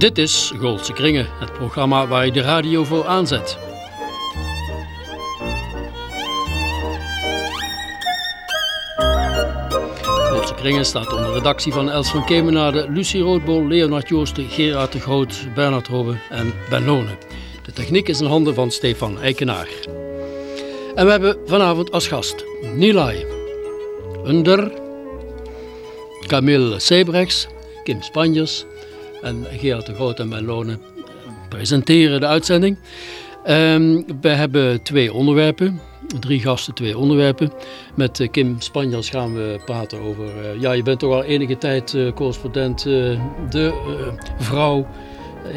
Dit is Goldse Kringen, het programma waar je de radio voor aanzet. Goldse Kringen staat onder redactie van Els van Kemenade, Lucie Roodbol, Leonard Joosten, Gerard de Groot, Bernard Robbe en Ben Lonen. De techniek is in handen van Stefan Eikenaar. En we hebben vanavond als gast Nilay, Under, Camille Sebrechts, Kim Spanjers en Gerard de Groot en Ben Lonen presenteren de uitzending. Um, we hebben twee onderwerpen, drie gasten, twee onderwerpen. Met uh, Kim Spanjers gaan we praten over, uh, ja je bent toch al enige tijd uh, correspondent, de vrouw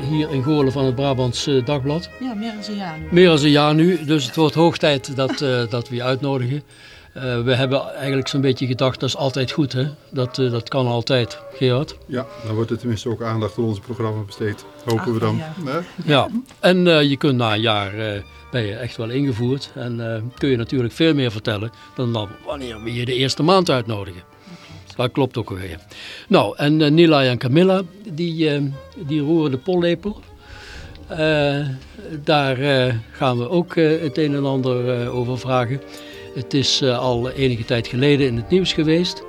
hier in Goorlen van het Brabants Dagblad. Ja, meer dan een jaar nu. Meer dan een jaar nu, dus het wordt hoog tijd dat, dat we je uitnodigen. Uh, we hebben eigenlijk zo'n beetje gedacht, dat is altijd goed hè, dat, uh, dat kan altijd, Gerard. Ja, dan wordt er tenminste ook aandacht aan ons programma besteed, hopen Ach, we dan. Ja, nee? ja. en uh, je kunt na een jaar, ben je echt wel ingevoerd en kun je natuurlijk veel meer vertellen dan, dan wanneer we je de eerste maand uitnodigen. Dat klopt ook weer. Nou, en uh, Nila en Camilla, die, uh, die roeren de pollepel. Uh, daar gaan we ook het een en ander over vragen. Het is uh, al enige tijd geleden in het nieuws geweest.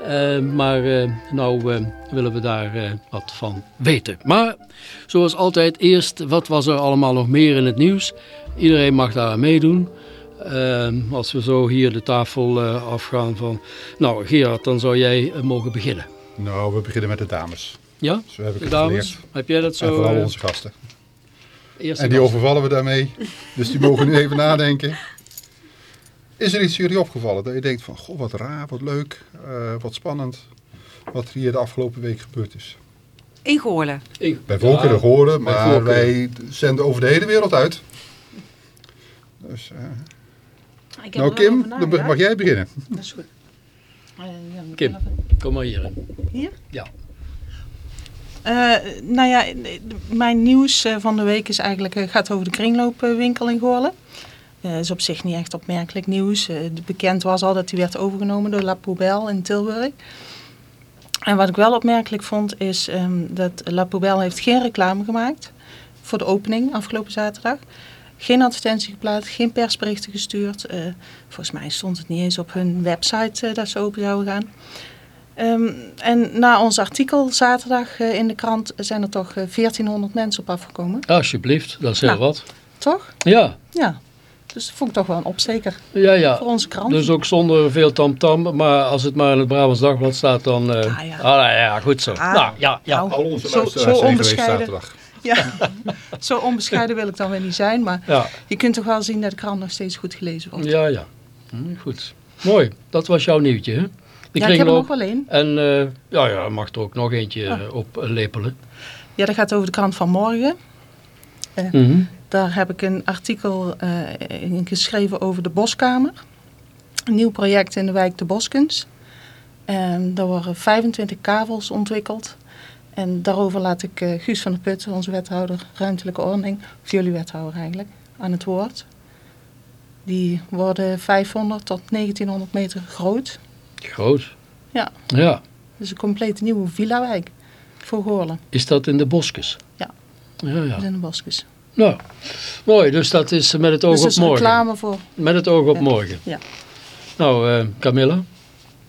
Uh, maar uh, nou willen we daar wat van weten. Maar zoals altijd, eerst wat was er allemaal nog meer in het nieuws? Iedereen mag daar aan meedoen. als we zo hier de tafel afgaan van... Nou Gerard, dan zou jij mogen beginnen. Nou, we beginnen met de dames. Ja, zo heb ik de het dames? Geleerd. Heb jij dat zo? En vooral onze gasten. Eerste en die overvallen we daarmee. Dus die mogen nu even nadenken. Is er iets jullie opgevallen dat je denkt van, goh, wat raar, wat leuk, uh, wat spannend, wat er hier de afgelopen week gebeurd is? In Goorlen. In, bij Volkeren ja, Goorlen, maar Volkeren. wij zenden over de hele wereld uit. Dus, uh, Ik heb nou wel Kim, dan mag jij beginnen. Dat is goed. Uh, ja, moet Kim. Kom maar hier. Hier? Ja. Eh, nou ja, mijn nieuws eh, van de week is eigenlijk, eh, gaat over de kringloopwinkel in Goorlen. Dat is op zich niet echt opmerkelijk nieuws. Eh, bekend was al dat die werd overgenomen door La Poubelle in Tilburg. En wat ik wel opmerkelijk vond is ehm, dat La Poubelle heeft geen reclame gemaakt voor de opening afgelopen zaterdag. Geen advertentie geplaatst, geen persberichten gestuurd. Eh, volgens mij stond het niet eens op hun website eh, dat ze open zouden gaan. Ehm, en na ons artikel zaterdag eh, in de krant zijn er toch eh, 1400 mensen op afgekomen. Alsjeblieft, dat is heel Nou. wat. Toch? Ja, Ja. Dus dat vond ik toch wel een opsteker ja, ja. voor onze krant. Dus ook zonder veel tamtam, maar als het maar in het Brabants Dagblad staat, dan... eh Ah, ja. ah, ja, goed zo. Ah, nou, ja, ja. nou. Al onze Zo- zo onbescheiden. zaterdag. Ja, zo onbescheiden wil ik dan weer niet zijn. Maar Ja, je kunt toch wel zien dat de krant nog steeds goed gelezen wordt. ja, ja. Hm, goed. Mooi, dat was jouw nieuwtje, hè? De Ja, ik heb er nog kringloop. wel één. En uh, ja, ja, mag er ook nog eentje Ja. uh, op lepelen. Ja, dat gaat over de krant van morgen. Eh, Mhm. Daar heb ik een artikel eh, in geschreven over de Boskamer. Een nieuw project in de wijk De Boskens. En daar worden 25 kavels ontwikkeld. En daarover laat ik eh, Guus van der Putten, onze wethouder ruimtelijke ordening, of jullie wethouder eigenlijk, aan het woord. Die worden 500 tot 1900 meter groot. Groot. Ja. Ja. Dus een complete nieuwe villa-wijk voor Goorlen. Is dat in de bosjes? Ja. Ja, ja. zijn de. Nou, mooi. Dus dat is met het oog Dus dat op is morgen. reclame voor... Met het oog op Ja. morgen. Ja. Nou, eh, Camilla,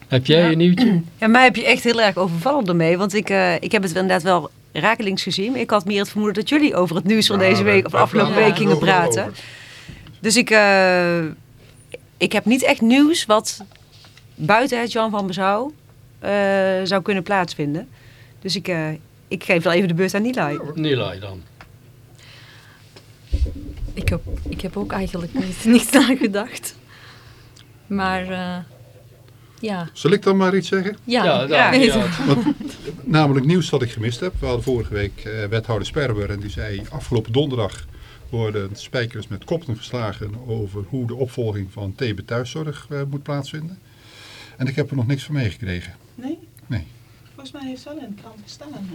heb jij Ja. een nieuwtje? Ja, mij heb je echt heel erg overvallen ermee. Want ik, eh, ik heb het inderdaad wel rakelings gezien. Maar ik had meer het vermoeden dat jullie over het nieuws van Ja, deze week of afgelopen week gingen praten. over. Dus ik, eh, ik heb niet echt nieuws wat buiten het Jan van Bezouw eh, zou kunnen plaatsvinden. Dus ik, eh, ik geef wel even de beurt aan Nilay. Nilay dan. Ik heb, ik heb ook eigenlijk niet, niets nagedacht. Maar eh, ja, Zal ik dan maar iets zeggen? ja, ja. Namelijk nieuws dat ik gemist heb. We hadden vorige week eh, wethouder Sperber en die zei afgelopen donderdag worden spijkers met koppen verslagen over hoe de opvolging van TB thuiszorg eh, moet plaatsvinden. En ik heb er nog niks van meegekregen. Nee? Volgens mij heeft het wel in de krant gestaan.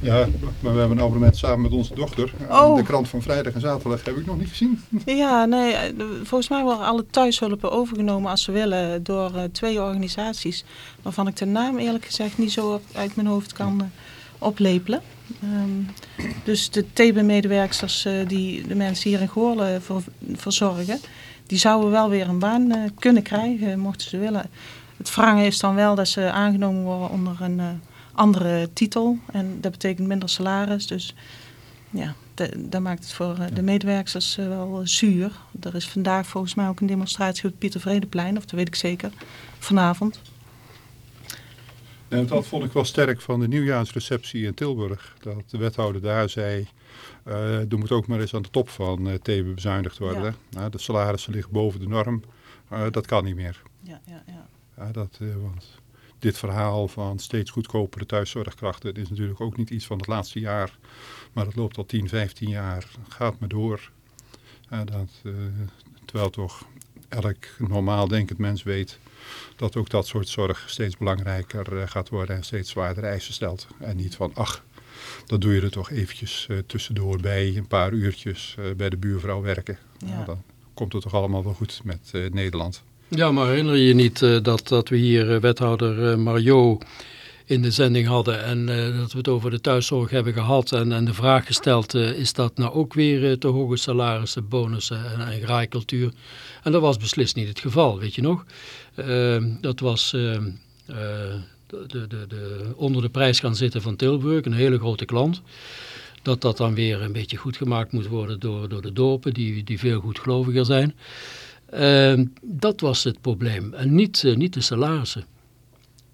Ja, maar we hebben een abonnement samen met onze dochter. Oh. De krant van vrijdag en zaterdag heb ik nog niet gezien. Ja, nee, eh, volgens mij worden alle thuishulpen overgenomen als ze willen door eh, twee organisaties. Waarvan ik de naam eerlijk gezegd niet zo uit mijn hoofd kan eh, oplepelen. Ehm, dus de TB-medewerksters eh, die de mensen hier in Goorlen ver- verzorgen, die zouden wel weer een baan eh, kunnen krijgen, mochten ze willen. Het wrange is dan wel dat ze aangenomen worden onder een eh, andere titel. En dat betekent minder salaris. Dus ja, dat maakt het voor eh, de medewerkers eh, wel zuur. Er is vandaag volgens mij ook een demonstratie op het Pieter Vredeplein, of dat weet ik zeker, vanavond. En dat vond ik wel sterk van de nieuwjaarsreceptie in Tilburg. Dat de wethouder daar zei, eh er moet ook maar eens aan de top van eh Thebe bezuinigd worden. Ja. Nou, de salarissen liggen boven de norm. Eh, dat kan niet meer. Ja, ja, ja. Ja, dat, eh, want dit verhaal van steeds goedkopere thuiszorgkrachten is natuurlijk ook niet iets van het laatste jaar. Maar dat loopt al 10, 15 jaar. Gaat maar door. Ja, dat, eh, terwijl toch elk normaal denkend mens weet dat ook dat soort zorg steeds belangrijker eh, gaat worden en steeds zwaardere eisen stelt. En niet van, ach, dat doe je er toch eventjes tussendoor bij, een paar uurtjes bij de buurvrouw werken. Ja. Nou, dan komt het toch allemaal wel goed met Nederland. Ja, maar herinner je je niet eh, dat, dat we hier eh, wethouder eh, Mario in de zending hadden en dat we het over de thuiszorg hebben gehad en, en de vraag gesteld, is dat nou ook weer te hoge salarissen, bonussen en, en graaikultuur? En dat was beslist niet het geval, weet je nog? Eh, dat was eh, eh, de, de, de, de, onder de prijs gaan zitten van Tilburg, een hele grote klant. Dat dat dan weer een beetje goed gemaakt moet worden door, door de dorpen, die, die veel goedgeloviger zijn. Ehm, dat was het probleem en niet, eh, niet de salarissen.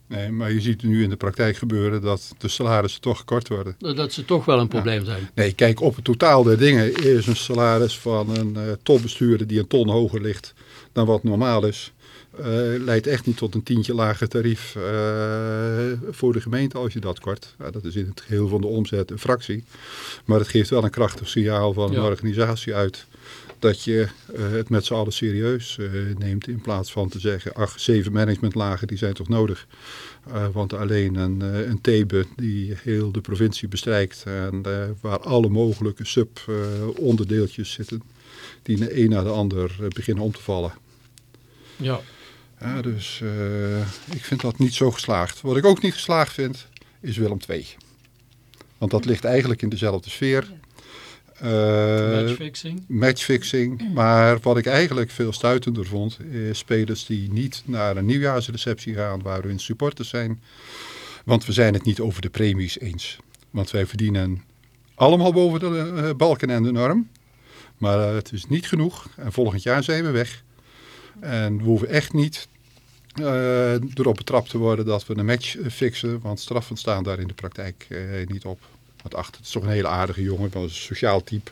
Nee, maar je ziet nu in de praktijk gebeuren dat de salarissen toch gekort worden. Dat ze toch wel een probleem zijn. Nee, kijk, op het totaal der dingen is een salaris van een eh topbestuurder die een ton hoger ligt dan wat normaal is. eh, leidt echt niet tot een tientje lager tarief voor de gemeente als je dat kort. Dat is in het geheel van de omzet een fractie. Maar het geeft wel een krachtig signaal van een organisatie uit dat je eh, het met z'n allen serieus eh, neemt in plaats van te zeggen, ach, zeven managementlagen die zijn toch nodig. Eh, want alleen een, eh, een Thebe die heel de provincie bestrijkt en waar alle mogelijke sub-onderdeeltjes zitten, die de een na de ander beginnen om te vallen. Ja. Ja, dus eh, ik vind dat niet zo geslaagd. Wat ik ook niet geslaagd vind, is Willem II. Want dat ligt eigenlijk in dezelfde sfeer. Eh, Matchfixing. matchfixing. Maar wat ik eigenlijk veel stuitender vond, is spelers die niet naar een nieuwjaarsreceptie gaan waar hun supporters zijn. Want we zijn het niet over de premies eens. Want wij verdienen allemaal boven de eh, balken en de norm. Maar eh, het is niet genoeg. En volgend jaar zijn we weg. En we hoeven echt niet eh, erop betrapt te worden dat we een match eh, fixen. Want straffen staan daar in de praktijk eh, niet op. Want ach, het is toch een hele aardige jongen, wel een sociaal type.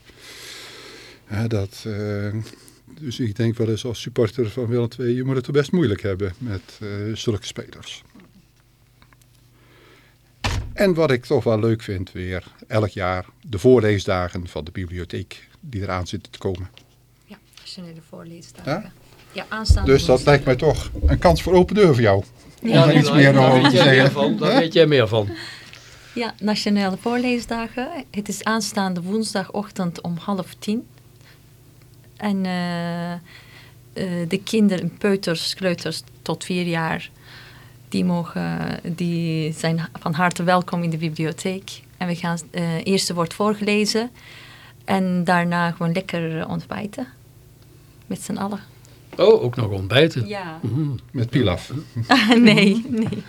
Ja, dat, eh, dus ik denk wel eens als supporter van Willem II, je moet het er best moeilijk hebben met eh, zulke spelers. En wat ik toch wel leuk vind weer, elk jaar de voorleesdagen van de bibliotheek die eraan zitten te komen. Ja, nationale voorleesdagen. Ja? Ja, aanstaande Dus dat lijkt mij toch een kans voor open deur voor jou. Om daar iets meer over weet te zeggen. van. Daar weet jij meer van. Ja, nationale voorleesdagen. Het is aanstaande woensdagochtend om half tien. En eh, eh, de kinderen, peuters, kleuters tot vier jaar, die, mogen, die zijn van harte welkom in de bibliotheek. En we gaan, eh eerste wordt voorgelezen en daarna gewoon lekker ontbijten. Met z'n allen. Oh, ook nog ontbijten. Ja. Mhm. Met pilaf. nee, nee.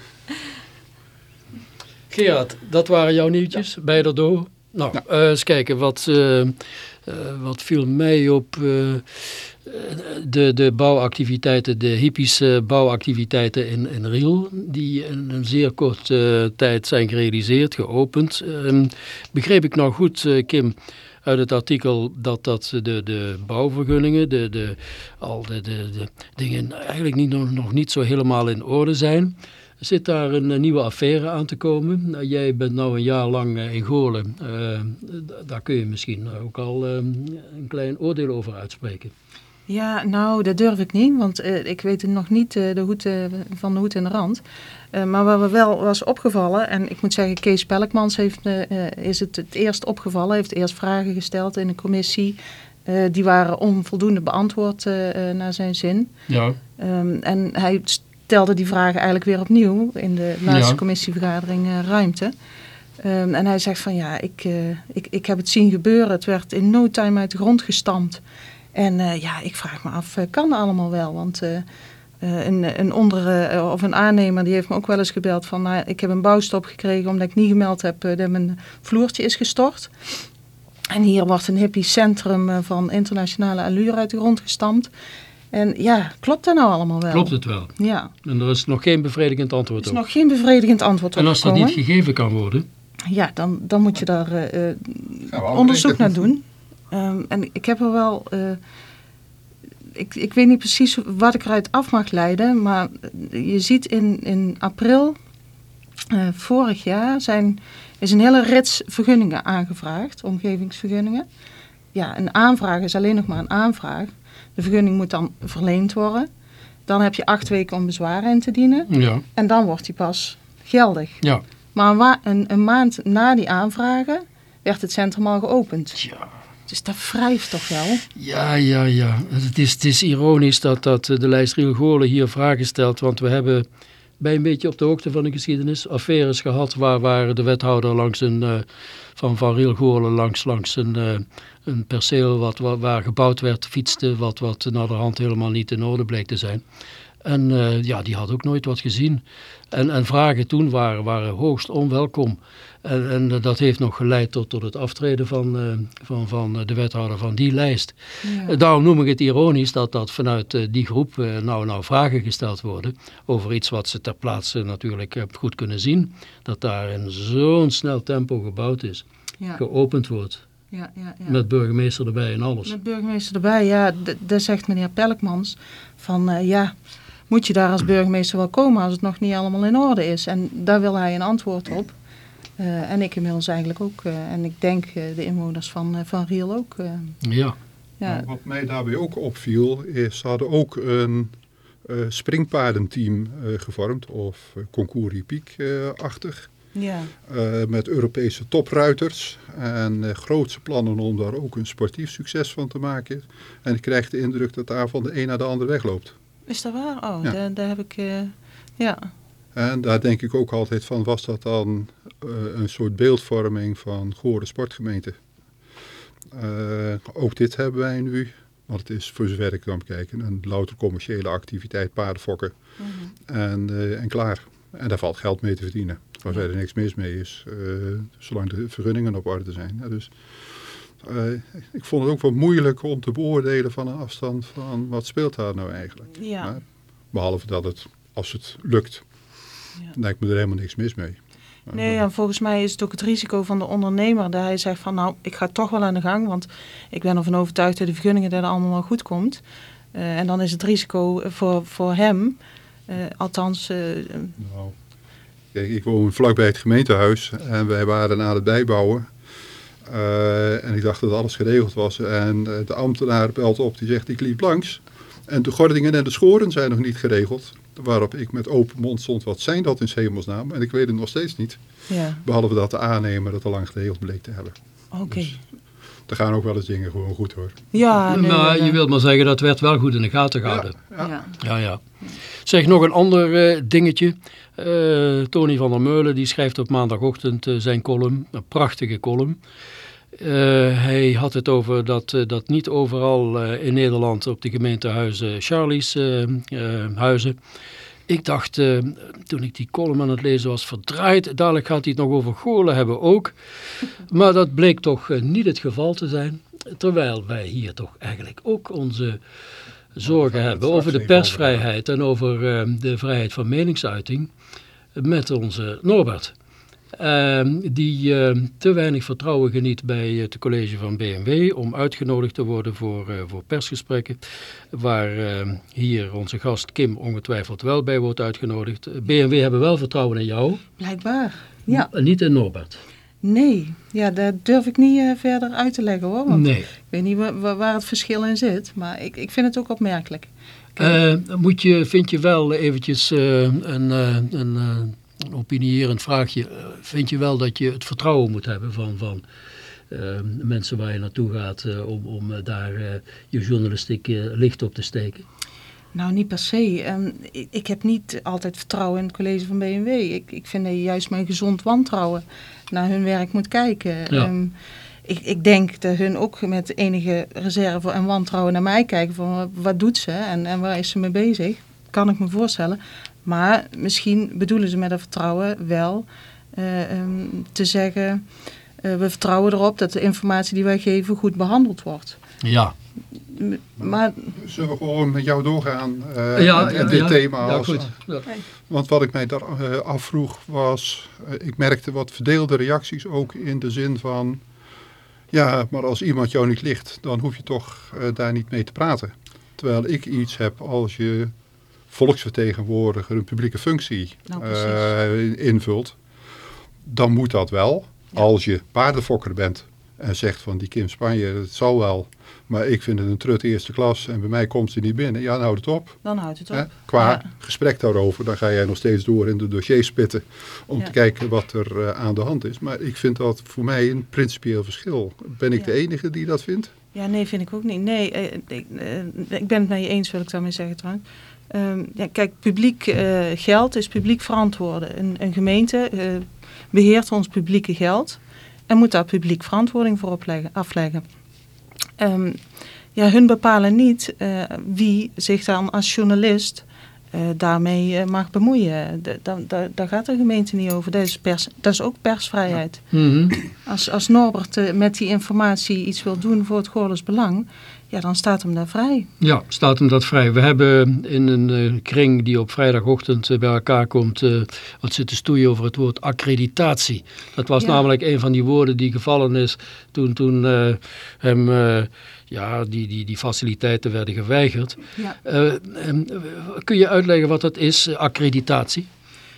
Gerard, dat waren jouw nieuwtjes bij de door. Nou, eh, eens kijken, wat, eh, eh, wat viel mij op de, de bouwactiviteiten, de hippische bouwactiviteiten in, in Riel, die in een zeer korte tijd zijn gerealiseerd, geopend. Ehm, begreep ik nou goed, Kim, uit het artikel dat, dat de, de bouwvergunningen, de, de, al de, de, de dingen eigenlijk niet, nog, nog niet zo helemaal in orde zijn. Zit daar een, eh, nieuwe affaire aan te komen? Nou, jij bent nou een jaar lang eh, in Goorlen. Eh, daar kun je misschien ook al eh, een klein oordeel over uitspreken. Ja, nou, dat durf ik niet, want ik weet nog niet de hoed, van de hoed en de rand. Maar wat me wel was opgevallen, en ik moet zeggen, Kees Pelkmans heeft, is het het eerst opgevallen, heeft eerst vragen gesteld in de commissie. Die waren onvoldoende beantwoord naar zijn zin. Ja. Ehm, en hij stelde die vragen eigenlijk weer opnieuw in de laatste Ja. commissievergadering eh, ruimte. Ehm, en hij zegt van ja, ik, eh, ik, ik heb het zien gebeuren. Het werd in no time uit de grond gestampt. En eh, ja, ik vraag me af, kan dat allemaal wel? Want een, een onder, of een aannemer die heeft me ook wel eens gebeld van... Nou, ik heb een bouwstop gekregen omdat ik niet gemeld heb dat mijn vloertje is gestort. En hier wordt een hippie centrum van internationale allure uit de grond gestampt. En ja, klopt dat nou allemaal wel? Klopt het wel? Ja, En er is nog geen bevredigend er antwoord is op. nog geen bevredigend antwoord op En als dat niet gegeven kan worden, Ja, dan, dan moet je daar eh, eh, onderzoek naar doen. Ehm, en ik heb er wel... eh, ik, ik weet niet precies wat ik eruit af mag leiden, maar je ziet in, in april eh, vorig jaar zijn, is een hele rits vergunningen aangevraagd, omgevingsvergunningen. Ja, een aanvraag is alleen nog maar een aanvraag. De vergunning moet dan verleend worden. Dan heb je acht weken om bezwaren in te dienen. ja, En dan wordt die pas geldig. ja. Maar een, een, een maand na die aanvragen werd het centrum al geopend. Ja. Dus dat wrijft toch wel? Ja, ja, ja. Het is, het is ironisch dat, dat de lijst Riel hier vragen stelt, want we hebben bij een beetje op de hoogte van de geschiedenis affaires gehad waar, waar de wethouder langs een, eh, van, van Riel Goorlen langs, langs een, eh, een perceel wat, wa- waar gebouwd werd fietste, wat, wat naar de hand helemaal niet in orde bleek te zijn. En eh, ja, die had ook nooit wat gezien. En, en vragen toen waren, waren hoogst onwelkom. En, en dat heeft nog geleid tot, tot het aftreden van, eh, van, van de wethouder van die lijst. Eh, Daarom noem ik het ironisch dat, dat vanuit eh, die groep nou, nou vragen gesteld worden over iets wat ze ter plaatse natuurlijk goed kunnen zien. Dat daar in zo'n snel tempo gebouwd is, Ja, geopend wordt, ja, ja. ja. met burgemeester erbij en alles. Met burgemeester erbij, ja, daar zegt meneer Pelkmans van ja, moet je daar als burgemeester wel komen als het nog niet allemaal in orde is? En daar wil hij een antwoord op. Eh, en ik inmiddels eigenlijk ook. eh, en ik denk eh, de inwoners van, van Riel ook. eh, Ja, ja. Nou, Wat mij daarbij ook opviel, is ze hadden ook een eh, springpaardenteam eh, gevormd, of concours hippiek-achtig, Ja. eh, met Europese topruiters en eh, grootse plannen om daar ook een sportief succes van te maken. En ik krijg de indruk dat daar van de een naar de ander wegloopt. Is dat waar? Oh, Ja. daar, daar heb ik, eh, ja. En daar denk ik ook altijd van, was dat dan een soort beeldvorming van Goren Sportgemeente? Eh, ook dit hebben wij nu, want het is voor zover ik kan bekijken, een louter commerciële activiteit, paardenfokken en, eh, en klaar. En daar valt geld mee te verdienen, waar Ja. verder niks mis mee is, eh, zolang de vergunningen op orde zijn. Ja, dus eh, ik vond het ook wat moeilijk om te beoordelen van een afstand van wat speelt daar nou eigenlijk. Ja. Maar behalve dat het, als het lukt, Ja. lijkt me er helemaal niks mis mee. Nee, eh, en volgens mij is het ook het risico van de ondernemer dat hij zegt van nou, ik ga toch wel aan de gang, want ik ben ervan overtuigd dat de vergunningen dat allemaal wel goed komt. Eh, en dan is het risico voor, voor hem, eh, althans, eh, Nou, kijk, ik woon vlakbij het gemeentehuis en wij waren aan het bijbouwen. Eh, en ik dacht dat alles geregeld was. En eh, de ambtenaar belt op, die zegt ik liep langs. En de gordingen en de schoren zijn nog niet geregeld. Waarop ik met open mond stond, wat zijn dat in 's hemelsnaam? En ik weet het nog steeds niet. ja, Behalve dat de aannemer het al lang geregeld bleek te hebben. oké. Dus- Er gaan ook wel eens dingen gewoon goed hoor. Ja, nee, maar nee, je wilt maar zeggen dat werd wel goed in de gaten gehouden. Ja. ja. Ja, ja. Zeg nog een ander eh, dingetje. Eh, Tony van der Meulen die schrijft op maandagochtend eh, zijn column, een prachtige column. Eh, hij had het over dat, eh, dat niet overal eh, in Nederland op de gemeentehuizen Charlie's eh, eh, huizen. Ik dacht, eh, toen ik die column aan het lezen was, verdraaid. Dadelijk gaat hij het nog over Goorlen hebben ook. Maar dat bleek toch niet het geval te zijn. Terwijl wij hier toch eigenlijk ook onze zorgen hebben over de persvrijheid en over eh, de vrijheid van meningsuiting met onze Norbert. Ehm, die eh, te weinig vertrouwen geniet bij het college van BMW om uitgenodigd te worden voor, eh, voor persgesprekken. Waar eh, hier onze gast Kim ongetwijfeld wel bij wordt uitgenodigd. Eh, BMW hebben wel vertrouwen in jou, Blijkbaar. Ja, niet in Norbert. nee. Ja, dat durf ik niet eh, verder uit te leggen hoor. Want Nee. ik weet niet wa- wa- waar het verschil in zit. Maar ik, ik vind het ook opmerkelijk. Eh, moet je, vind je wel eventjes eh, een, eh, een, eh, een opinierend vraagje. Eh, vind je wel dat je het vertrouwen moet hebben van, van eh, mensen waar je naartoe gaat eh, om, om daar eh, je journalistiek licht op te steken? Nou, niet per se. Ehm, ik, ik heb niet altijd vertrouwen in het college van BMW. Ik, ik vind dat je juist met een gezond wantrouwen naar hun werk moet kijken. Ja. Ehm, ik, ik denk dat hun ook met enige reserve en wantrouwen naar mij kijken van wat- wat doet ze en, en waar is ze mee bezig. Kan ik me voorstellen. Maar misschien bedoelen ze met dat vertrouwen wel eh, ehm, te zeggen... eh, we vertrouwen erop dat de informatie die wij geven goed behandeld wordt. Ja, M- Maar Zullen we gewoon met jou doorgaan eh, ja, met ja, dit ja. thema? Ja, als- goed. Ja. Want wat ik mij daar eh, afvroeg was, ik merkte wat verdeelde reacties ook in de zin van, ja, maar als iemand jou niet ligt, dan hoef je toch eh, daar niet mee te praten. Terwijl ik iets heb als je volksvertegenwoordiger een publieke functie Nou, eh, invult, dan moet dat wel. Als je paardenfokker bent en zegt van die Kim Spanje, het zal wel, maar ik vind het een trut eerste klas en bij mij komt ze niet binnen. Ja, dan houd het op. dan houdt het op. Hè? Qua Ja. gesprek daarover, dan ga jij nog steeds door in de dossiers spitten om Ja. te kijken wat er eh, aan de hand is. Maar ik vind dat voor mij een principieel verschil. Ben ik de enige die dat vindt? Ja, nee, vind ik ook niet. Nee, ik, eh, ik ben het met je eens, wil ik daarmee zeggen trouwens. Ehm, ja, kijk, publiek eh, geld is publiek verantwoorden. Een, een gemeente eh, beheert ons publieke geld en moet daar publiek verantwoording voor opleggen, afleggen. Ehm, ja, hun bepalen niet eh, wie zich dan als journalist daarmee mag bemoeien. Da- da- da- daar gaat de gemeente niet over. Dat is, pers, dat is ook persvrijheid. Mhm. Als, als Norbert met die informatie iets wil doen voor het Goorles Belang, ja, dan staat hem daar vrij. Ja, staat hem dat vrij. We hebben in een eh, kring die op vrijdagochtend eh, bij elkaar komt, eh, wat zitten stoeien over het woord accreditatie. Dat was Ja. namelijk een van die woorden die gevallen is toen, toen hem ja, die, die, die faciliteiten werden geweigerd. Ja. Kun je uitleggen wat dat is, accreditatie?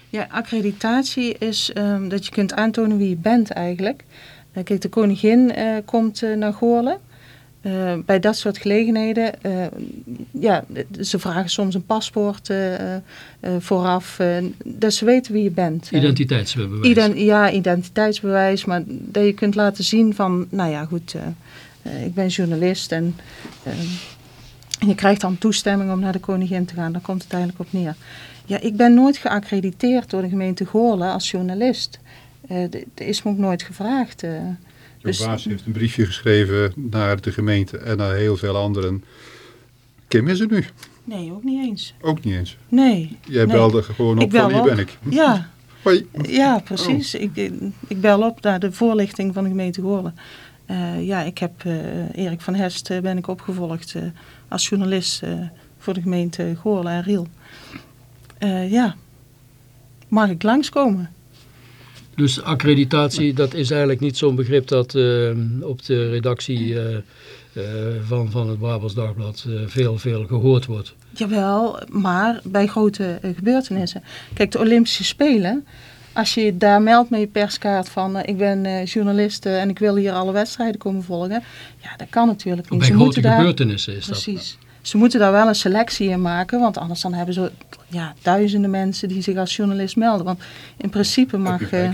Ja, accreditatie is ehm, dat je kunt aantonen wie je bent eigenlijk. Kijk, de koningin komt naar Goorlen. Eh, bij dat soort gelegenheden, eh, ja, ze vragen soms een paspoort eh, vooraf. dat ze weten wie je bent. Identiteitsbewijs. Ident- ja, identiteitsbewijs, maar dat je kunt laten zien van, nou ja, goed, ik ben journalist en en je krijgt dan toestemming om naar de koningin te gaan. Daar komt het eigenlijk op neer. Ja, ik ben nooit geaccrediteerd door de gemeente Goorlen als journalist. Dat is me ook nooit gevraagd. Jouw Dus- baas heeft een briefje geschreven naar de gemeente en naar heel veel anderen. Kim is er nu. nee, ook niet eens. Ook niet eens. Nee. Jij nee. belde gewoon op bel van hier ben ik. Ja, Hoi. ja precies. Ik, ik bel op naar de voorlichting van de gemeente Goorlen. Eh, ja, ik heb eh, Erik van Hest eh, ben ik opgevolgd als journalist voor de gemeente Goorlen en Riel. Ja, mag ik langskomen? Dus accreditatie, dat is eigenlijk niet zo'n begrip dat eh, op de redactie eh, eh, van, van het Brabants Dagblad veel, veel gehoord wordt. Jawel, maar bij grote gebeurtenissen. Kijk, de Olympische Spelen, als je daar meldt met je perskaart van ik ben journalist en ik wil hier alle wedstrijden komen volgen. Ja, dat kan natuurlijk niet. Bij Ze grote daar- gebeurtenissen is dat. Precies. Ze moeten daar wel een selectie in maken, want anders dan hebben ze ja, duizenden mensen die zich als journalist melden. Want in principe mag, eh,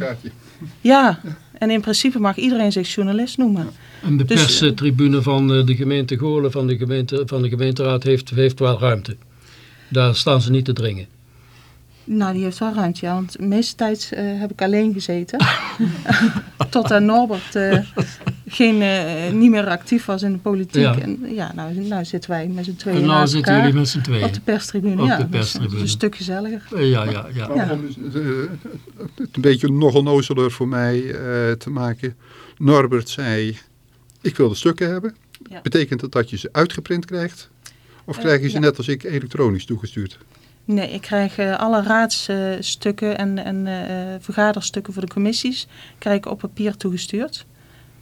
ja, en in principe mag iedereen zich journalist noemen. En de Dus, perstribune van eh, de gemeente Goorlen, van de, gemeente, van de gemeenteraad, heeft, heeft wel ruimte. Daar staan ze niet te dringen. Nou, die heeft wel ruimte, ja, want de meeste tijd eh, heb ik alleen gezeten. Tot aan Norbert eh, geen, eh, niet meer actief was in de politiek. Ja. En ja, nou, nou zitten wij met z'n tweeën En nou zitten elkaar jullie met z'n tweeën. op de perstribune. Op ja, de dat is- perstribune. dat is een stuk gezelliger. Ja, ja, ja. Maar Ja. om het een beetje nog onnozeler voor mij eh, te maken. Norbert zei, ik wil de stukken hebben. Ja. Betekent dat dat je ze uitgeprint krijgt? Of krijg je ze ja. net als ik elektronisch toegestuurd? Nee, ik krijg eh, alle raadsstukken en, en eh, vergaderstukken voor de commissies krijg ik op papier toegestuurd.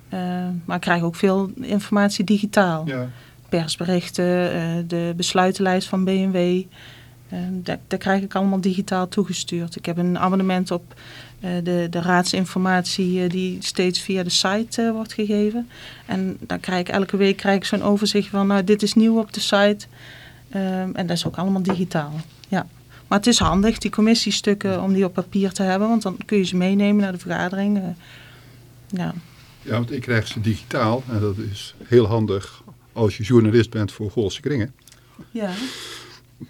Eh, maar ik krijg ook veel informatie digitaal. Ja. Persberichten, eh, de besluitenlijst van BMW. eh, dat, dat krijg ik allemaal digitaal toegestuurd. Ik heb een abonnement op eh, de, de raadsinformatie eh, die steeds via de site eh, wordt gegeven. En dan krijg ik elke week krijg ik zo'n overzicht van nou, dit is nieuw op de site. Ehm, en dat is ook allemaal digitaal. Ja. Maar het is handig, die commissiestukken, om die op papier te hebben. Want dan kun je ze meenemen naar de vergadering. eh. ja. ja, want ik krijg ze digitaal. En dat is heel handig als je journalist bent voor Goolse Kringen. ja.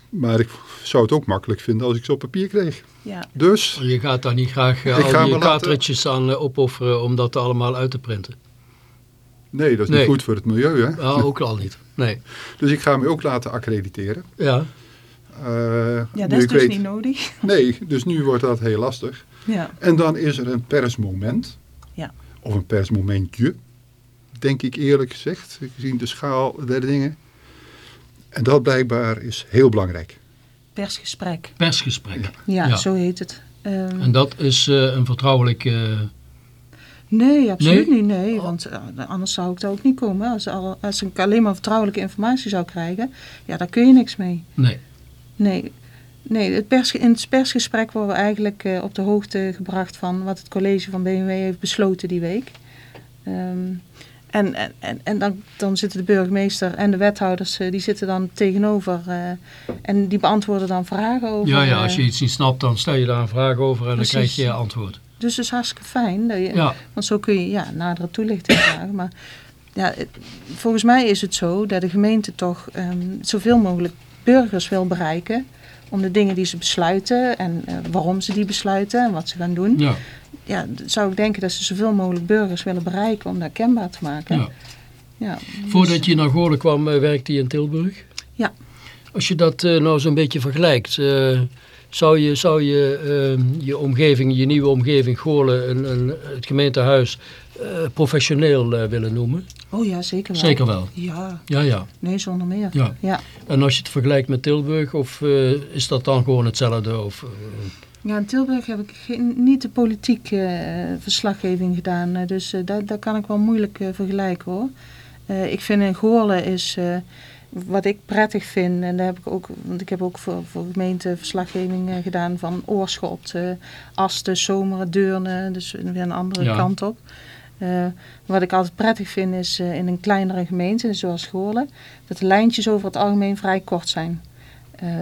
Maar ik zou het ook makkelijk vinden als ik ze op papier kreeg. Ja, Dus, Je gaat daar niet graag eh, Ik ga al me je cartridges aan eh, opofferen om dat allemaal uit te printen. Nee, dat is Nee. niet goed voor het milieu. Hè? Ja, ook al niet. Nee. Dus ik ga me ook laten accrediteren. Ja, Eh, ja nu dat is dus weet- niet nodig. Nee, dus nu wordt dat heel lastig. Ja, En dan is er een persmoment. Ja. Of een persmomentje. Denk ik eerlijk gezegd. Gezien de schaal der dingen. En dat blijkbaar is heel belangrijk. persgesprek. persgesprek. Ja, Ja. zo heet het. Ehm, En dat is eh, een vertrouwelijk... nee, absoluut Nee? niet. Nee, want eh, anders zou ik daar ook niet komen. Als, al, als ik alleen maar vertrouwelijke informatie zou krijgen, ja, daar kun je niks mee. nee. Nee, nee het pers, in het persgesprek worden we eigenlijk eh, op de hoogte gebracht van wat het college van BMW heeft besloten die week. Ehm, en en, en, en dan, dan zitten de burgemeester en de wethouders, eh, die zitten dan tegenover en die beantwoorden dan vragen over. Ja, ja, als je iets niet snapt, dan stel je daar een vraag over en Precies. dan krijg je antwoord. Dus het is hartstikke fijn. Dat je, Ja, Want zo kun je ja, nadere toelichting vragen. Maar ja, het- volgens mij is het zo dat de gemeente toch ehm, zoveel mogelijk burgers wil bereiken. Om de dingen die ze besluiten en eh, waarom ze die besluiten en wat ze gaan doen. ja, Ja, zou ik denken dat ze zoveel mogelijk burgers willen bereiken om dat kenbaar te maken. ja. Ja, Voordat je naar Goorlen kwam, eh, werkte je in Tilburg? Ja. Als je dat eh, nou zo'n beetje vergelijkt, zou je, zou je eh, je omgeving, je nieuwe omgeving Goorlen, een, een, het gemeentehuis, eh, professioneel eh, willen noemen? Oh ja, zeker wel. Zeker wel. Ja, Ja, ja, nee, zonder meer. ja. Ja. En als je het vergelijkt met Tilburg, of eh, is dat dan gewoon hetzelfde? Of, Ja, in Tilburg heb ik geen, niet de politieke verslaggeving gedaan. dus daar, daar kan ik wel moeilijk vergelijken hoor. Ik vind in Goorlen is wat ik prettig vind. En daar heb ik ook, want ik heb ook voor, voor gemeente verslaggeving eh, gedaan van Oorschot, eh Asten, Zomeren, Deurne. Dus weer een andere Ja. kant op. Eh, wat ik altijd prettig vind is eh, in een kleinere gemeente, zoals Goorlen, dat de lijntjes over het algemeen vrij kort zijn.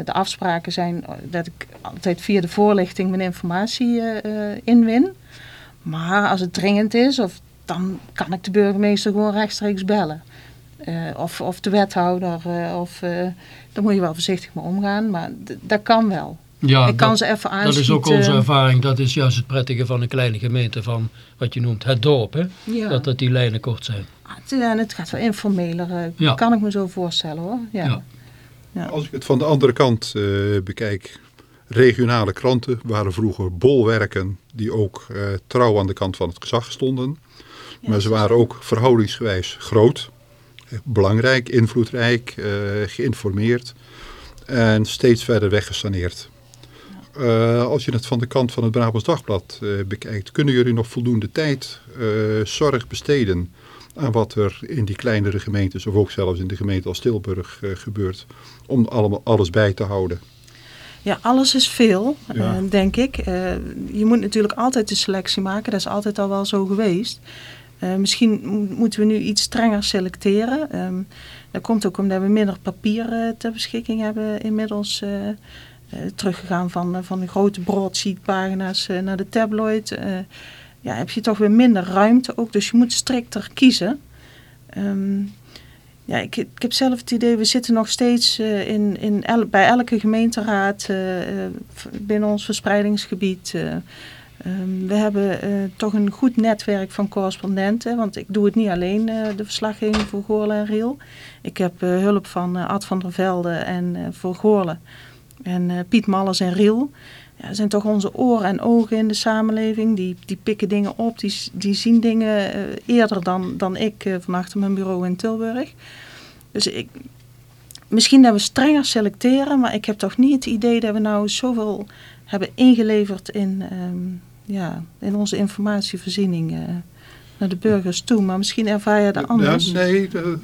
De afspraken zijn dat ik altijd via de voorlichting mijn informatie inwin. Maar als het dringend is, of, dan kan ik de burgemeester gewoon rechtstreeks bellen. Eh, of, of de wethouder. eh, of, eh, daar moet je wel voorzichtig mee omgaan, maar dat kan wel. ja, ik kan dat, ze even dat aanschieten. is ook onze ervaring. Dat is juist het prettige van een kleine gemeente, van wat je noemt het dorp. Hè? Ja. Dat, dat die lijnen kort zijn. Ah, en het gaat wel informeler. Ja. Kan ik me zo voorstellen hoor. Ja. Ja. Ja. Als ik het van de andere kant eh, bekijk. Regionale kranten waren vroeger bolwerken die ook eh, trouw aan de kant van het gezag stonden. Maar ze waren ook verhoudingsgewijs groot, belangrijk, invloedrijk, eh, geïnformeerd en steeds verder weggesaneerd. Eh, als je het van de kant van het Brabants Dagblad eh, bekijkt, kunnen jullie nog voldoende tijd, zorg besteden aan wat er in die kleinere gemeentes of ook zelfs in de gemeente als Tilburg gebeurt, om allemaal alles bij te houden? Ja, alles is veel, Ja. denk ik. Je moet natuurlijk altijd de selectie maken. Dat is altijd al wel zo geweest. Eh, misschien mo- moeten we nu iets strenger selecteren. Ehm, dat komt ook omdat we minder papier eh, ter beschikking hebben inmiddels. eh, teruggegaan van, van de grote broadsheetpagina's naar de tabloid. ja, heb je toch weer minder ruimte ook. Dus je moet strikter kiezen. Ehm, ja, ik, heb zelf het idee, we zitten nog steeds in, in bij elke gemeenteraad binnen ons verspreidingsgebied. Eh, ehm, we hebben eh, toch een goed netwerk van correspondenten, want ik doe het niet alleen, eh, de verslaggeving voor Goorlen en Riel. Ik heb eh, hulp van Ad van der Velde en voor Goorlen en Piet Mallers en Riel. Ja, zijn toch onze oren en ogen in de samenleving. Die, die pikken dingen op, die, die zien dingen eerder dan, dan ik van achter mijn bureau in Tilburg. Dus ik, misschien dat we strenger selecteren, maar ik heb toch niet het idee dat we nou zoveel hebben ingeleverd in, ehm, ja, in onze informatievoorziening eh, naar de burgers toe. Maar misschien ervaar je dat anders. Ja, nee, de-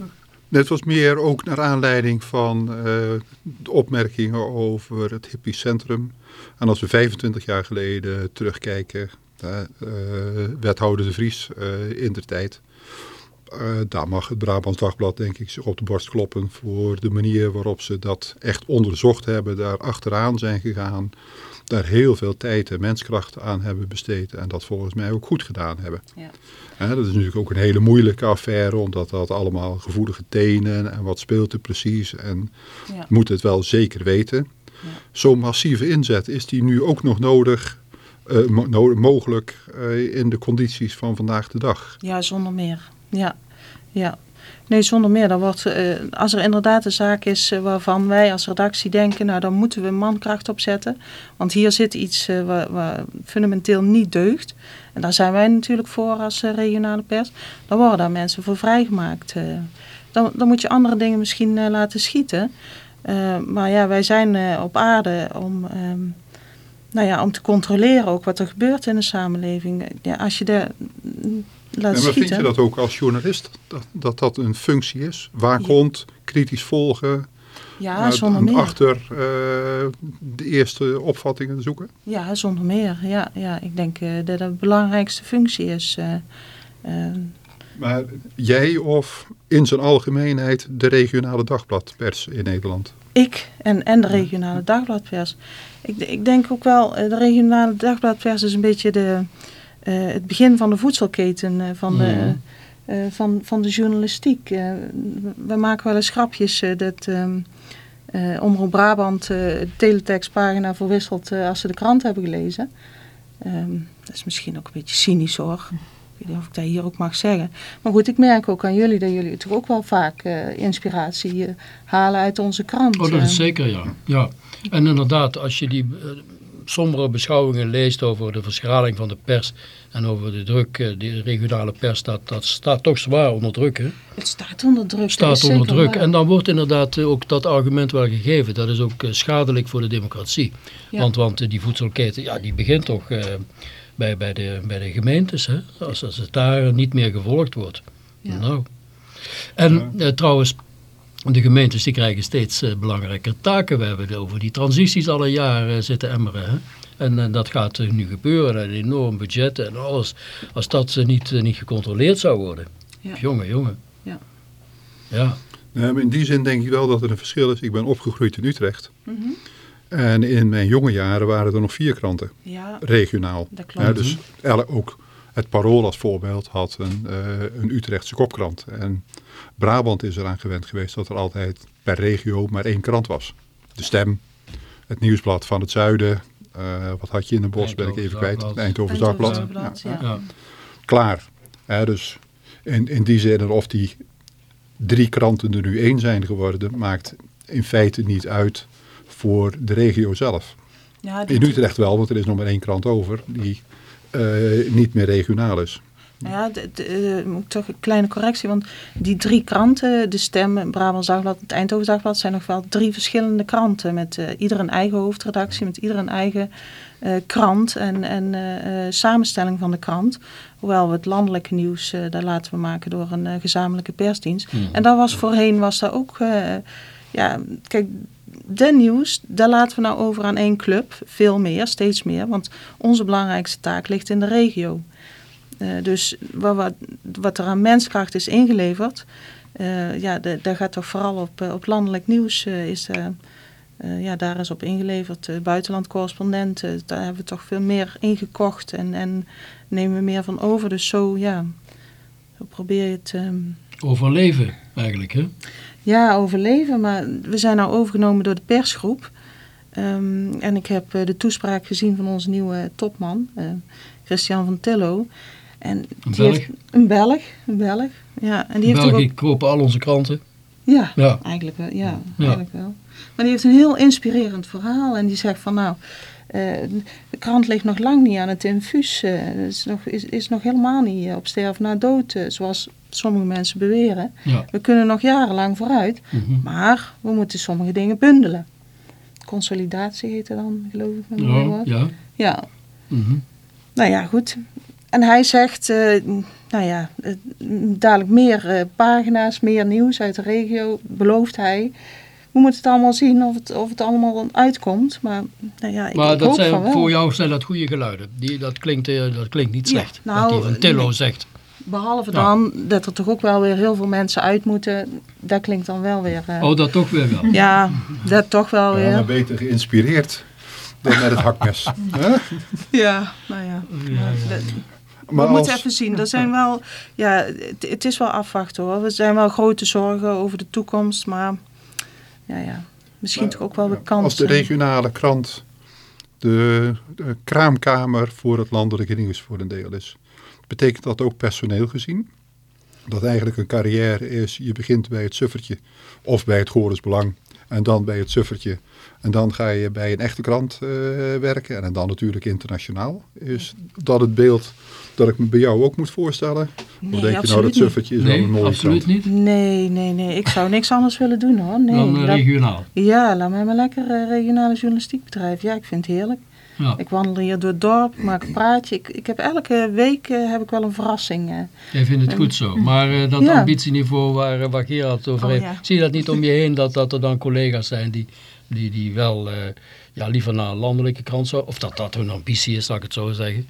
net was meer ook naar aanleiding van eh, de opmerkingen over het hippiecentrum. En als we 25 jaar geleden terugkijken, eh, wethouder de Vries in de tijd. daar mag het Brabants Dagblad denk ik zich op de borst kloppen voor de manier waarop ze dat echt onderzocht hebben, daar achteraan zijn gegaan. Daar heel veel tijd en menskrachten aan hebben besteed. En dat volgens mij ook goed gedaan hebben. Ja. Dat is natuurlijk ook een hele moeilijke affaire, omdat dat allemaal gevoelige tenen en wat speelt er precies. En Ja. moet het wel zeker weten. Zo'n massieve inzet, is die nu ook nog nodig, eh, mo- mogelijk eh, in de condities van vandaag de dag? Ja, zonder meer. Ja, ja. Nee, zonder meer. Dan wordt, eh, als er inderdaad een zaak is eh, waarvan wij als redactie denken, nou dan moeten we mankracht opzetten. Want hier zit iets eh, waar fundamenteel niet deugt. En daar zijn wij natuurlijk voor als regionale pers. Dan worden daar mensen voor vrijgemaakt. dan, dan moet je andere dingen misschien laten schieten. Maar ja, wij zijn op aarde om, ehm, nou ja, om te controleren ook wat er gebeurt in de samenleving. Ja, als je mm, laat En schieten. vind je dat ook als journalist, dat dat, dat een functie is? Waakhond, kritisch volgen, Ja, eh, zonder meer. achter eh, de eerste opvattingen zoeken? Ja, zonder meer. Ja, ja ik denk eh, dat dat de belangrijkste functie is. Maar jij of in zijn algemeenheid de regionale dagbladpers in Nederland? ik en, en de regionale dagbladpers. Ik, ik denk ook wel, de regionale dagbladpers is een beetje de, het begin van de voedselketen eh, van, de, Mhm. eh, van, van de journalistiek. Eh, we maken wel eens grapjes eh, dat ehm eh, Omroep Brabant eh, de teletextpagina verwisselt eh, als ze de krant hebben gelezen. Ehm, dat is misschien ook een beetje cynisch hoor. Ik weet niet of ik dat hier ook mag zeggen. Maar goed, ik merk ook aan jullie dat jullie toch ook wel vaak eh, inspiratie eh, halen uit onze krant. Oh, dat eh. is zeker, ja. ja. En inderdaad, als je die eh, sombere beschouwingen leest over de verschraling van de pers en over de druk, eh, de regionale pers, dat, dat staat toch zwaar onder druk, hè? Het staat onder druk. staat onder druk. waar. En dan wordt inderdaad eh, ook dat argument wel gegeven. Dat is ook eh, schadelijk voor de democratie. Ja. Want, want die voedselketen, ja, die begint toch eh, bij, bij, de, bij de gemeentes. Hè? Als, als het daar niet meer gevolgd wordt. Ja. Nou. En trouwens, de gemeentes die krijgen steeds eh, belangrijker taken. We hebben het over die transities al een jaar eh, zitten emmeren. Hè? En eh, dat gaat nu gebeuren. Een enorm budget en alles. Als dat niet, niet gecontroleerd zou worden. Ja. Jongen, jongen. Ja. Ja. Maar in die zin denk ik wel dat er een verschil is. Ik ben opgegroeid in Utrecht. Mhm. En in mijn jonge jaren waren er nog vier kranten, Ja, regionaal. dat klopt. Ja, dus elle- ook het Parool als voorbeeld had een, eh, een Utrechtse kopkrant. En Brabant is eraan gewend geweest dat er altijd per regio maar één krant was. De Stem, het Nieuwsblad van het Zuiden. eh, wat had je in de bos, ben ik even kwijt. Het Eindhoven Dagblad. Ja, ja. Ja. Klaar. Hè, dus in, in die zin, of die drie kranten er nu één zijn geworden, maakt in feite niet uit voor de regio zelf. ja die, In Utrecht wel, want er is nog maar één krant over die eh, niet meer regionaal is. Ja, de, de, eh, moet toch een kleine correctie, want die drie kranten, de Stem, het Brabants Dagblad, het Eindhoven Dagblad, zijn nog wel drie verschillende kranten met eh, ieder een eigen hoofdredactie, met ieder een eigen eh, krant en, en samenstelling van de krant. Hoewel we het landelijke nieuws, daar laten we maken door een gezamenlijke persdienst. En dat was voorheen, was dat ook, ja, kijk, de nieuws, daar laten we nou over aan één club. Veel meer, steeds meer. Want onze belangrijkste taak ligt in de regio. Eh, dus wat, wat, wat er aan menskracht is ingeleverd, eh, ja, de- daar gaat toch vooral op, eh, op landelijk nieuws, is, ja, daar is op ingeleverd. Uh, buitenlandcorrespondenten, daar hebben we toch veel meer ingekocht en, en nemen we meer van over. Dus zo, ja, zo probeer je het... ehm, Overleven eigenlijk, hè? ja, overleven. Maar we zijn nou overgenomen door de persgroep. Ehm, en ik heb de toespraak gezien van onze nieuwe topman, Christian van Tillo. En Een Belg? Heeft, een Belg, een Belg. Ja, en die heeft ook, België kopen al onze kranten. ja, Ja. eigenlijk wel. Ja, eigenlijk wel. Maar die heeft een heel inspirerend verhaal. En die zegt van nou, eh, de krant ligt nog lang niet aan het infuus. Het is, nog, is, is nog helemaal niet eh, op sterven na dood, zoals sommige mensen beweren. Ja. We kunnen nog jarenlang vooruit. Mhm. Maar we moeten sommige dingen bundelen. Consolidatie heet het dan, geloof ik. Ja, ja. ja, Mhm. nou ja, goed. En hij zegt, eh, nou ja, eh, dadelijk meer eh, pagina's, meer nieuws uit de regio, belooft hij. We moeten het allemaal zien of het, of het allemaal uitkomt. Maar, nou ja, ik, Maar ik dat hoop van zijn, wel. voor jou zijn dat goede geluiden. Die, dat, klinkt, dat klinkt niet Ja, slecht. nou, wat die van Tillo nee. zegt. Behalve Ja. dan dat er toch ook wel weer heel veel mensen uit moeten. Dat klinkt dan wel weer... eh, Oh, dat toch weer wel. Ja, dat toch wel Ja, weer. beter geïnspireerd dan met het hakmes. Hè? Ja, nou ja. Dat- Maar we moeten even zien. Er zijn wel, ja, het, het is wel afwachten hoor. Er zijn wel grote zorgen over de toekomst, maar ja, ja. Misschien toch ook wel de kans. Als de regionale krant de, de kraamkamer voor het landelijke nieuws voor een deel is. Betekent dat ook personeel gezien? Dat eigenlijk een carrière is, je begint bij het suffertje of bij het Goris Belang en dan bij het suffertje. En dan ga je bij een echte krant eh, werken en dan natuurlijk internationaal. Is dat het beeld dat ik me bij jou ook moet voorstellen? Of Nee, denk je nou dat suffertje is wel een Nee, mooie absoluut niet. Nee, nee, nee. Ik zou niks anders willen doen hoor. Nee. Dan eh, Laat- regionaal. ja, laat mij maar lekker eh, regionale journalistiek bedrijven. Ja, ik vind het heerlijk. Ja. Ik wandel hier door het dorp, maak een praatje. Ik, ik heb elke week eh, heb ik wel een verrassing. eh. Jij vindt het goed zo. Maar eh, dat Ja. ambitieniveau waar, waar Gerard over Oh, heeft, ja. zie je dat niet om je heen dat, dat er dan collega's zijn die, die, die wel eh, ja, liever naar een landelijke krant zou, of dat dat hun ambitie is, zal ik het zo zeggen.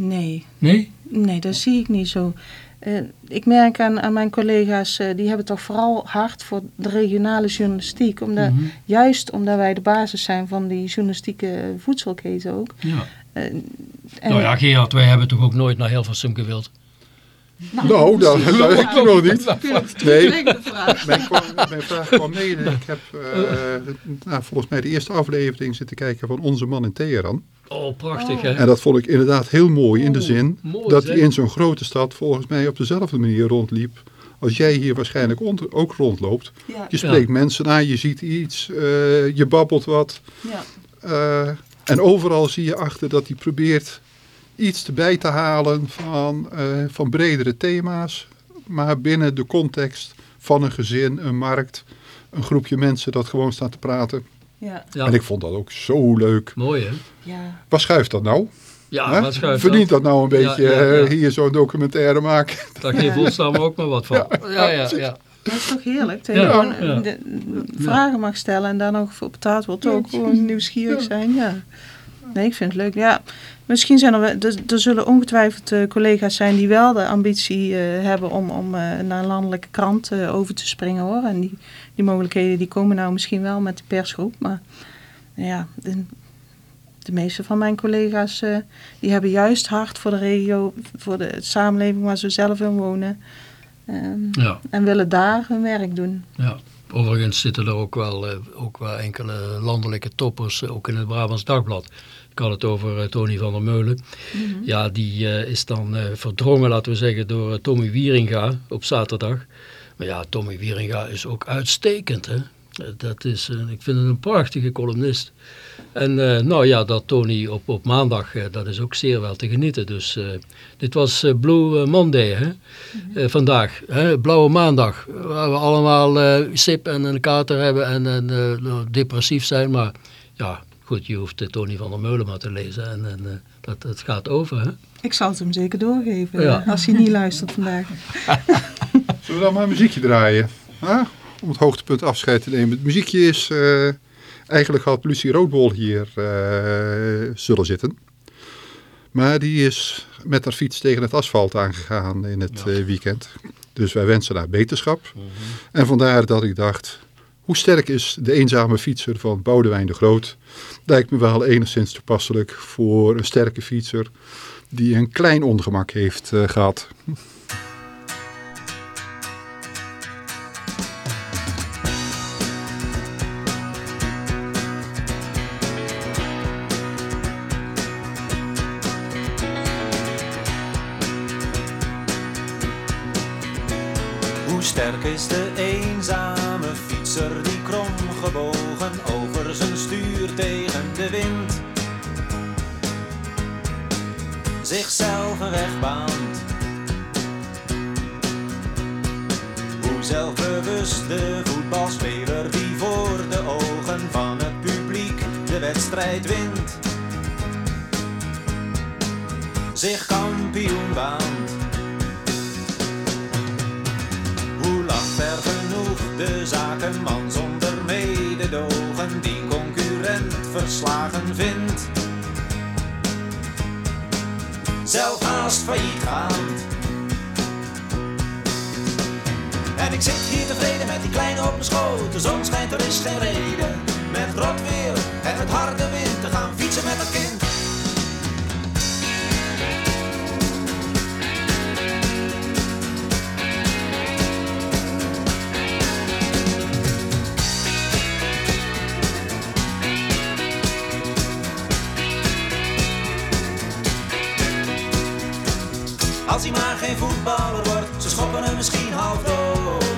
Nee, Nee? nee, dat zie ik niet zo. Eh, ik merk aan, aan mijn collega's, eh, die hebben toch vooral hard voor de regionale journalistiek. Omdat, Mhm. Juist omdat wij de basis zijn van die journalistieke voedselketen ook. Ja. Eh, en- Nou ja, Gerard, wij hebben toch ook nooit naar Hilversum gewild? Nou, dat, dat weet ik nog niet. Nee. Mijn, kwam- mijn vraag kwam mede. Ik heb eh, nou, volgens mij de eerste aflevering zitten kijken van Onze Man in Teheran. Oh, prachtig hè? En dat vond ik inderdaad heel mooi in de Oh, zin mooi, dat zeg. hij in zo'n grote stad volgens mij op dezelfde manier rondliep. Als jij hier waarschijnlijk ook rondloopt. Ja, Je spreekt mensen aan, je ziet iets, eh, je babbelt wat. ja. eh, en overal zie je achter dat hij probeert iets erbij te halen van, eh, van bredere thema's. Maar binnen de context van een gezin, een markt, een groepje mensen dat gewoon staat te praten. Ja, Ja, En ik vond dat ook zo leuk. mooi hè? ja. Wat schuift dat nou? Ja, Hè? wat schuift Verdient dat nou een Ja, beetje ja, ja. eh, hier zo'n documentaire maken? Daar geeft Volkstam ook maar wat van. Ja, ja, ja. Dat is toch heerlijk? Dat je Ja, gewoon ja. de- vragen mag stellen en daar nog voor betaald wordt. Ook gewoon nieuwsgierig zijn. Ja. Nee, ik vind het leuk. Ja, misschien zijn er, er, er zullen ongetwijfeld eh, collega's zijn die wel de ambitie eh, hebben om, om eh, naar een landelijke krant over te springen hoor. En die, die mogelijkheden die komen nou misschien wel met de persgroep. Maar ja, de, de meeste van mijn collega's die hebben juist hard voor de regio, voor de samenleving waar ze zelf in wonen. Ehm, ja. en willen daar hun werk doen. Ja, overigens zitten er ook wel, ook wel enkele landelijke toppers, ook in het Brabants Dagblad. Ik had het over eh, Tony van der Meulen. Ja, die eh, is dan eh, verdrongen, laten we zeggen, door Tommy Wieringa op zaterdag. Maar ja, Tommy Wieringa is ook uitstekend, hè. Dat is, ik vind het een prachtige columnist. En nou ja, dat Tony op, op maandag, dat is ook zeer wel te genieten. Dus dit was Blue Monday, hè? Eh, vandaag. Hè? Blauwe maandag. Waar we allemaal sip en een kater hebben en, en nou, depressief zijn. Maar ja, goed, je hoeft de Tony van der Meulen maar te lezen. En, en eh, dat, dat gaat over, hè? Ik zal het hem zeker doorgeven Ja. eh, als hij niet luistert vandaag. Zullen we dan maar een muziekje draaien? Huh? Om het hoogtepunt afscheid te nemen. Het muziekje is... eh, eigenlijk had Lucie Roodbol hier eh, zullen zitten. Maar die is met haar fiets tegen het asfalt aangegaan in het Ja. eh, weekend. Dus wij wensen haar beterschap. En vandaar dat ik dacht... Hoe sterk is de eenzame fietser van Boudewijn de Groot? Lijkt me wel enigszins toepasselijk voor een sterke fietser... die een klein ongemak heeft eh, gehad. Hoe sterk is de eenzame wint zich kampioen baant? Hoe lacht ver genoeg de zakenman zonder mededogen die concurrent verslagen vindt? Zelf haast failliet gaand. En ik zit hier tevreden met die kleine op mijn schoot. De zon schijnt, er is geen reden. Met rot weer en het harde wind te gaan fietsen met een kind. Als hij maar geen voetballer wordt, ze schoppen hem misschien half dood.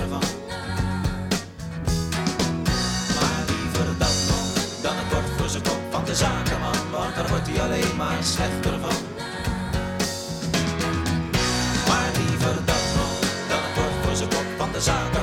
Alleen maar slechter van. Maar liever dat nog dan het bord voor zijn kop van de zakenman,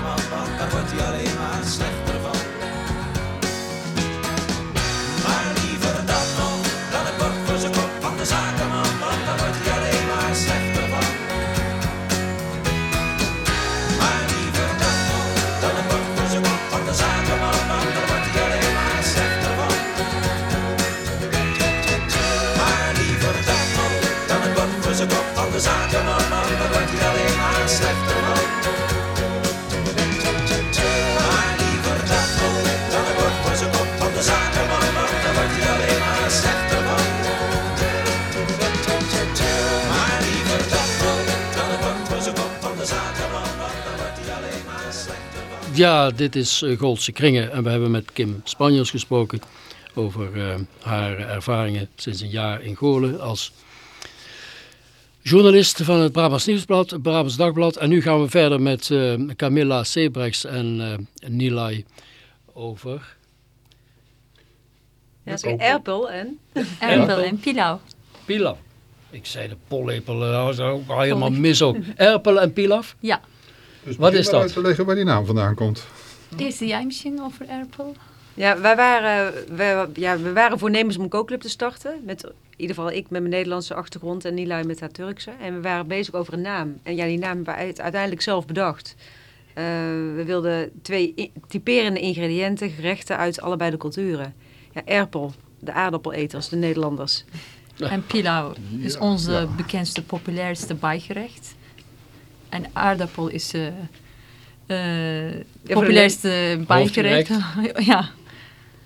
Ja, dit is eh, Goldse Kringen en we hebben met Kim Spanjers gesproken over eh, haar ervaringen sinds een jaar in Goorlen als journalist van het Brabants Nieuwsblad, het Brabants Dagblad. En nu gaan we verder met eh, Camilla Sebrechts en eh Nilay over Ja, zeg Erpel en... Erpel en pilauw. pilaf. Ik zei de pollepel, dat was ook al helemaal mis ook. Erpel en pilaf? Ja. Dus Wat is dat? uit te leggen waar die naam vandaan komt. Eerste jij misschien over Erpel? Ja, wij waren, wij, ja, we waren voornemens om een kookclub te starten. Met, in ieder geval ik met mijn Nederlandse achtergrond en Nilay met haar Turkse. En we waren bezig over een naam. En ja, die naam hebben we uit- uiteindelijk zelf bedacht. Eh, we wilden twee typerende ingrediënten, gerechten uit allebei de culturen. Ja, Erpel, de aardappeleters, de Nederlanders. En pilauw is onze ja. bekendste, populairste bijgerecht. En aardappel is eh eh populairste bijgerecht. ja,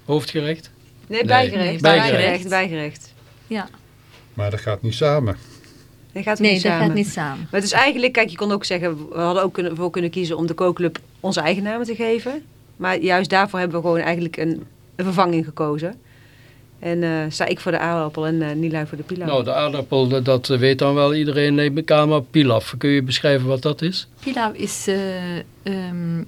Hoofdgerecht? Nee, Nee, bijgerecht. bijgerecht. Bijgerecht, bijgerecht. ja. Maar dat gaat niet samen. Dat gaat Nee, niet dat samen. gaat niet samen. Maar het is eigenlijk, kijk, je kon ook zeggen, we hadden ook kunnen, voor kunnen kiezen om de kookclub onze eigen namen te geven. Maar juist daarvoor hebben we gewoon eigenlijk een, een vervanging gekozen. En eh, sta ik voor de aardappel en eh Nilay voor de pilau. Nou, de aardappel, dat- weet dan wel iedereen, neem ik aan, maar pilaf. Kun je beschrijven wat dat is? Pilauw is eh, ehm,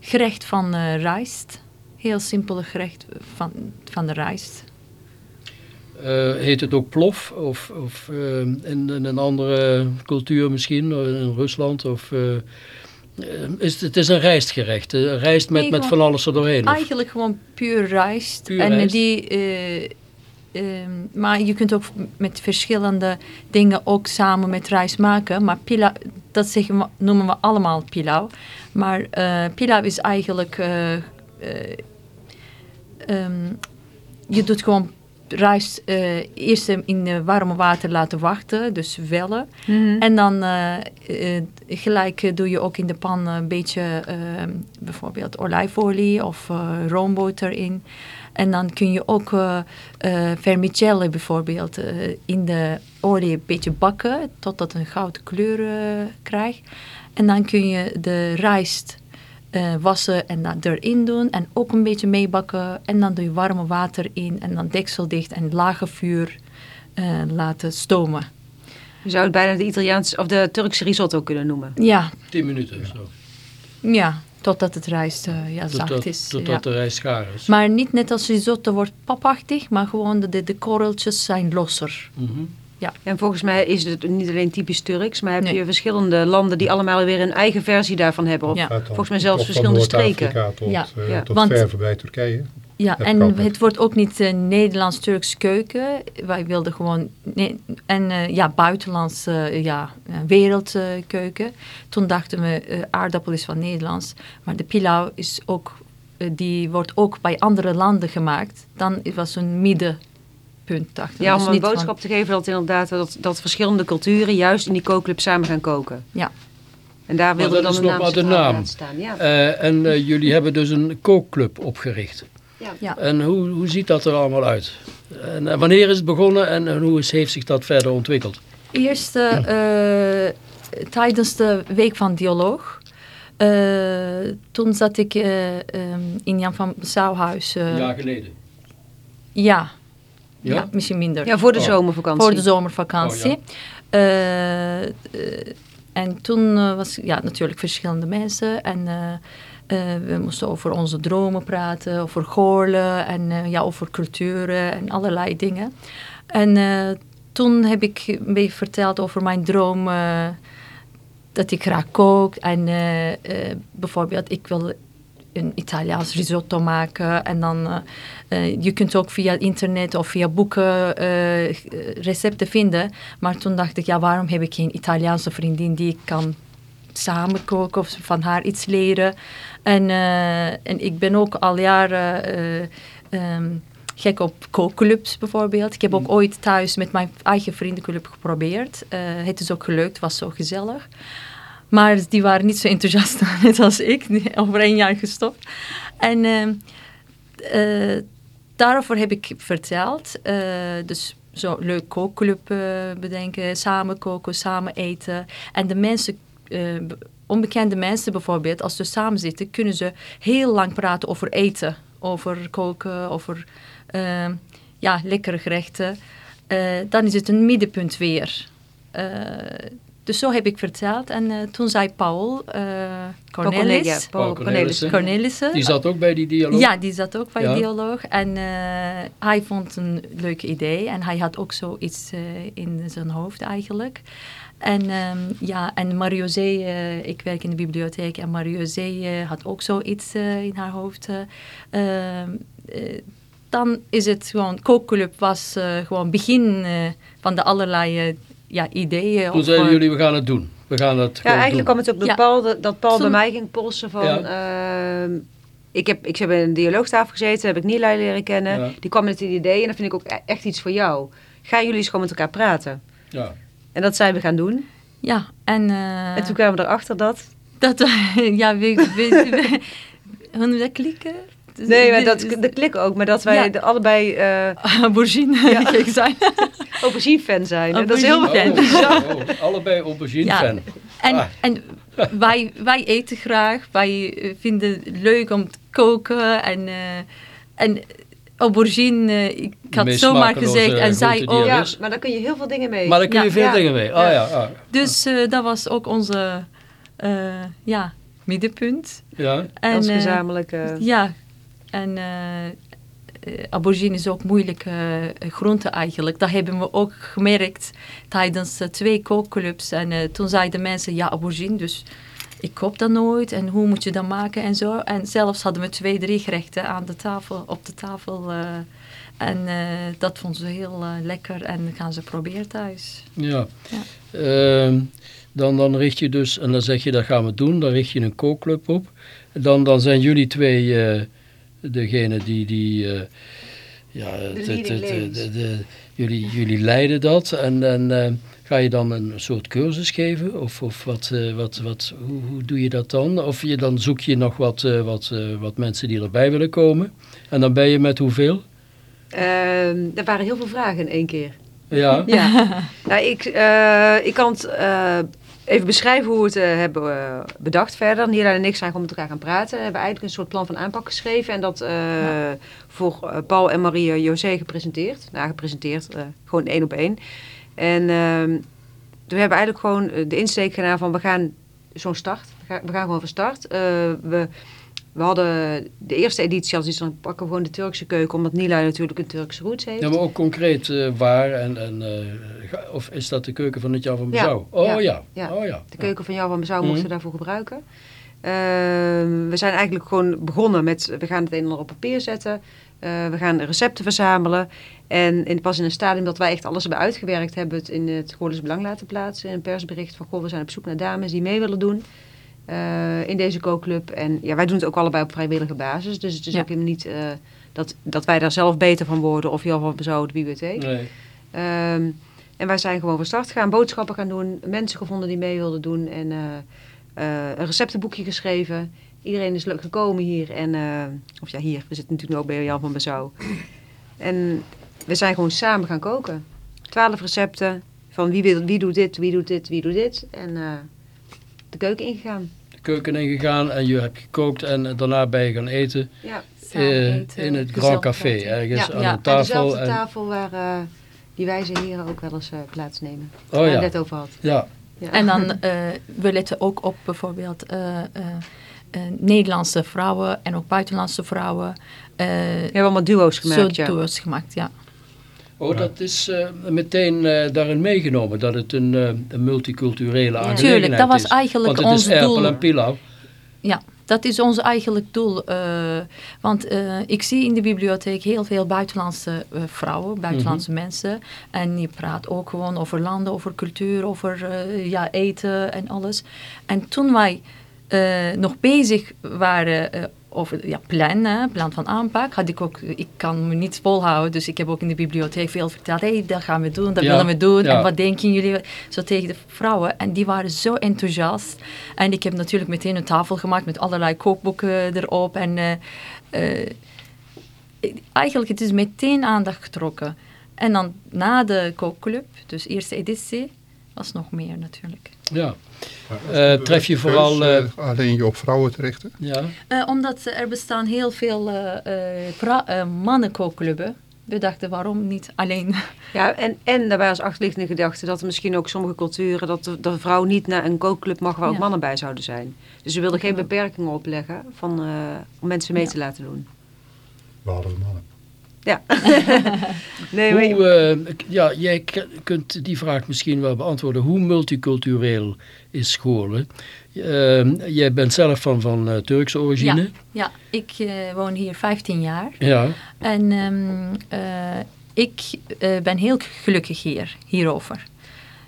gerecht van eh rijst. Heel simpele gerecht van, van de rijst. Eh, heet het ook plof? Of, of eh, in, in een andere cultuur misschien, in Rusland? Of, is het, is een rijstgerecht, eh, rijst met, Nee, met van alles er doorheen. of? Eigenlijk gewoon puur rijst. Puur en eh, rijst. die, eh, ehm, maar je kunt ook met verschillende dingen ook samen met rijst maken. Maar pilau, dat zeggen we, noemen we allemaal pilau. Maar eh pilau is eigenlijk... eh, eh, ehm, je doet gewoon rijst eh, eerst in eh, warme water laten wachten, dus wellen. Mhm. En dan eh, gelijk doe je ook in de pan een beetje eh, bijvoorbeeld olijfolie of roomboter in. En dan kun je ook vermicelli bijvoorbeeld in de olie een beetje bakken totdat het een gouden kleur krijgt. En dan kun je de rijst eh, wassen en dat erin doen en ook een beetje meebakken. En dan doe je warme water in en dan deksel dicht en lage vuur eh, laten stomen. Je zou het bijna de Italiaanse of de Turkse risotto kunnen noemen. Ja, 10 minuten of zo. ja totdat het rijst eh, ja, zacht is. totdat ja. de rijst gaar is. Maar niet net als risotto wordt papachtig, maar gewoon de, de, de korreltjes zijn losser. Mhm. En volgens mij is het niet alleen typisch Turks, maar heb Nee. je verschillende landen die allemaal weer een eigen versie daarvan hebben. Of Ja. Volgens mij zelfs verschillende streken. Tot, Ja. eh, Ja. tot Want- ver voorbij Turkije. Ja, en het wordt ook niet eh, Nederlands-Turks keuken. Wij wilden gewoon... Nee, en eh, ja, buitenlands eh, ja, eh, wereldkeuken. Toen dachten we, eh, aardappel is van Nederlands. Maar de pilau is ook... die wordt ook bij andere landen gemaakt. Dan was een middenpunt, dachten we. Ja, om Dus een van- boodschap te geven dat inderdaad dat, dat verschillende culturen juist in die kookclub samen gaan koken. Ja. En daar wilden we dat dan is de nog naam maar de centraal naam. laten staan. Ja. Eh, en eh, jullie hebben dus een kookclub opgericht. Ja. Ja. En hoe, hoe ziet dat er allemaal uit? En, eh, wanneer is het begonnen en, en hoe is, heeft zich dat verder ontwikkeld? Eerst tijdens de Week van Dialoog. eh, toen zat ik eh, ehm, in Jan van Sauwhuis. eh Een jaar geleden. ja. Ja? Ja? misschien minder. ja, voor de Oh. zomervakantie. Voor de zomervakantie. Oh, Eh, eh, en toen eh, was ja, natuurlijk verschillende mensen. En eh, eh, we moesten over onze dromen praten, over Goorlen en eh, ja, over culturen en allerlei dingen. En eh, toen heb ik een beetje verteld over mijn droom eh, dat ik graag kook. En bijvoorbeeld, ik wil een Italiaans risotto maken. En dan, eh, eh, je kunt ook via internet of via boeken eh, recepten vinden. Maar toen dacht ik, ja, waarom heb ik geen Italiaanse vriendin die ik kan samen koken of van haar iets leren. En, en ik ben ook al jaren eh, ehm, gek op kookclubs bijvoorbeeld. Ik heb ook ooit thuis met mijn eigen vriendenclub geprobeerd. Het is ook gelukt, het was zo gezellig. Maar die waren niet zo enthousiast net als ik, over één jaar gestopt. En eh, daarover heb ik verteld. eh, dus zo leuk kookclub eh, bedenken, samen koken, samen eten. En de mensen, onbekende mensen bijvoorbeeld, als ze samen zitten, kunnen ze heel lang praten over eten. Over koken, over ehm, ja, lekkere gerechten. Dan is het een middenpunt weer. Dus zo heb ik verteld. En eh, toen zei Paul uh, Cornelis, Cornelia, Paul Paul Cornelissen. Cornelissen, Die zat ook bij die dialoog? ja, die zat ook bij Ja. Dialoog. En eh, hij vond een leuk idee. En hij had ook zoiets eh, in zijn hoofd eigenlijk. En ehm, ja, en Mario Zee, eh, ik werk in de bibliotheek. En Mario Zee eh, had ook zoiets eh, in haar hoofd. eh. Ehm, eh, dan is het gewoon, kookclub was eh, gewoon begin eh, van de allerlei ja, ideeën. Toen zeiden jullie, we gaan het doen. We gaan het Ja, gewoon eigenlijk doen. kwam het door Ja. Paul, dat, dat Paul bij mij ging polsen van... Ja. ehm, ik, heb, ik heb bij een dialoogtafel gezeten, heb ik Nilay leren kennen. Ja. Die kwam met het idee en dat vind ik ook e- echt iets voor jou. Gaan jullie eens gewoon met elkaar praten? Ja. En dat zijn we gaan doen. Ja, en... eh, En toen kwamen we erachter dat... Dat, ja, we, we, we, we, we klikken. Dus- Nee, maar dat, dat klikken ook. Maar dat wij Ja. allebei eh Aubergine Ja. gek zijn. aubergine-fan zijn. Dat is heel fan. Oh, oh, allebei aubergine Ja. fan. En, Ah. en wij, wij eten graag. Wij eh, vinden het leuk om te koken. En, eh, en aubergine, ik had zomaar gezegd. En zij ook. Ja, maar daar kun je heel veel dingen mee. Maar daar kun je Ja. veel Ja. dingen mee. Ah ja, ah, Dus eh, dat was ook onze eh, ja, middenpunt. ja. En, Ons eh, gezamenlijke... Ja, en eh, eh, aubergine is ook moeilijke eh, groente eigenlijk. Dat hebben we ook gemerkt tijdens twee kookclubs. En toen zeiden mensen, ja, aubergine, dus ik koop dat nooit. En hoe moet je dat maken en zo. En zelfs hadden we twee, drie gerechten aan de tafel, op de tafel. en dat vonden ze heel lekker en gaan ze proberen thuis. ja. Ja. Ehm, dan, dan richt je dus, en dan zeg je dat gaan we doen, dan richt je een kookclub op. Dan, dan zijn jullie twee degene die, die eh, ja, het- het- het- jullie, jullie leiden dat. En, en eh, ga je dan een soort cursus geven? Of, of wat, eh, wat, wat, hoe, hoe doe je dat dan? Of je, dan zoek je nog wat, wat, wat mensen die erbij willen komen. En dan ben je met hoeveel? Ehm, er waren heel veel vragen in één keer. Ja. Ja, nou, ik, eh, ik kan het even beschrijven hoe we het eh, hebben eh, bedacht verder. Nila en ik zijn gewoon met elkaar gaan praten. We hebben eigenlijk een soort plan van aanpak geschreven. En dat eh, voor Paul en Marie José gepresenteerd. Nou, gepresenteerd, gewoon één op één. En ehm, we hebben eigenlijk gewoon de insteek gedaan van we gaan zo'n start. We gaan, we gaan gewoon van start. We, we hadden de eerste editie als iets dan pakken we gewoon de Turkse keuken, omdat Nila natuurlijk een Turkse roots heeft. Ja, maar ook concreet eh, waar en, en eh, of is dat de keuken van het Jan van Ja, Bezouw? Oh ja. Oh ja. De keuken van Jan van Bezouw mochten Mhm. we daarvoor gebruiken. Ehm, we zijn eigenlijk gewoon begonnen met, we gaan het een en ander op papier zetten. Eh, we gaan recepten verzamelen. En in, pas in een stadium dat wij echt alles hebben uitgewerkt, hebben we het in het Goorles Belang laten plaatsen. In een persbericht van, goh, we zijn op zoek naar dames die mee willen doen eh, in deze kookclub. En ja, wij doen het ook allebei op vrijwillige basis. Dus het is Ja. ook helemaal niet eh, dat, dat wij daar zelf beter van worden of Jan van Bezouw de bibliotheek. Nee. Ehm, en wij zijn gewoon van start gegaan, boodschappen gaan doen, mensen gevonden die mee wilden doen en eh, eh, een receptenboekje geschreven. Iedereen is leuk gekomen hier en, eh, of ja hier, we zitten natuurlijk ook bij Jan van Bezouw. En we zijn gewoon samen gaan koken. Twaalf recepten van wie, wil, wie doet dit, wie doet dit, wie doet dit. En eh, de keuken ingegaan. De keuken ingegaan en je hebt gekookt en eh, daarna ben je gaan eten Ja, Samen eh, eten, in het Grand Café eten. ergens Ja, aan ja. een tafel. dezelfde en- tafel waar eh, die wijze heren ook wel eens eh, plaatsnemen. oh Waar je ja, het net over had. ja. Ja. En dan, eh, we letten ook op bijvoorbeeld eh, eh, eh, Nederlandse vrouwen en ook buitenlandse vrouwen. eh We hebben allemaal duo's gemaakt, zo ja. duo's gemaakt, ja. Oh, dat is eh, meteen eh, daarin meegenomen, dat het een, eh, een multiculturele aangelegenheid Tuurlijk, dat was is. eigenlijk Want het ons is erpel doel. en pilau. Ja, dat is ons eigenlijk doel. eh, want eh, ik zie in de bibliotheek heel veel buitenlandse eh, vrouwen, buitenlandse mensen. En je praat ook gewoon over landen, over cultuur, over eh, ja, eten en alles. En toen wij eh, nog bezig waren eh, over ja, plan, hè, plan van aanpak, had ik ook, ik kan me niet volhouden. Dus ik heb ook in de bibliotheek veel verteld. Hé, hey, dat gaan we doen, dat Ja, willen we doen. ja. En wat denken jullie? Zo tegen de vrouwen. En die waren zo enthousiast. En ik heb natuurlijk meteen een tafel gemaakt met allerlei kookboeken erop. En eh, eh, eigenlijk het is meteen aandacht getrokken. En dan na de kookclub, dus eerste editie, was nog meer natuurlijk. Ja. Eh, tref je vooral, eh, eh, alleen je op vrouwen te richten? ja. Eh, omdat er bestaan heel veel eh, eh, eh, mannenkookclubben. We dachten, waarom niet alleen... Ja, en, en daarbij als achterliggende gedachte dat er misschien ook sommige culturen, dat de, vrouw niet naar een kookclub mag waar ook Ja. mannen bij zouden zijn. Dus we wilden geen beperkingen opleggen van, eh, om mensen mee Ja. te laten doen. Behalve mannen. Ja. nee, maar- Hoe, eh, ja, jij kunt die vraag misschien wel beantwoorden. Hoe multicultureel is Goorlen? Eh, jij bent zelf van, van eh, Turkse origine. Ja, ik eh, woon hier 15 jaar. Ja. En ehm, eh, ik eh, ben heel gelukkig hier, hierover.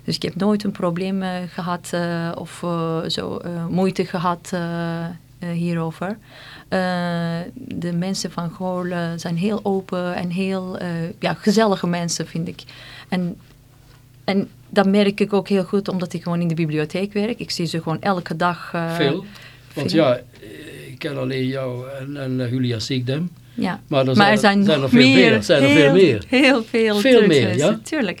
Dus ik heb nooit een probleem eh, gehad eh, of eh, zo eh, moeite gehad eh, eh, hierover. Eh, de mensen van Goorlen zijn heel open en heel eh, ja, gezellige mensen, vind ik. En, en dat merk ik ook heel goed omdat ik gewoon in de bibliotheek werk. Ik zie ze gewoon elke dag. eh, Veel. Want veel. ja, ik ken alleen jou en, en Julia Siegdem. Ja. Maar er maar zijn, er zijn, zijn nog er veel meer. meer. Zijn er heel, veel meer. Heel veel. Veel meer, ja? Tuurlijk.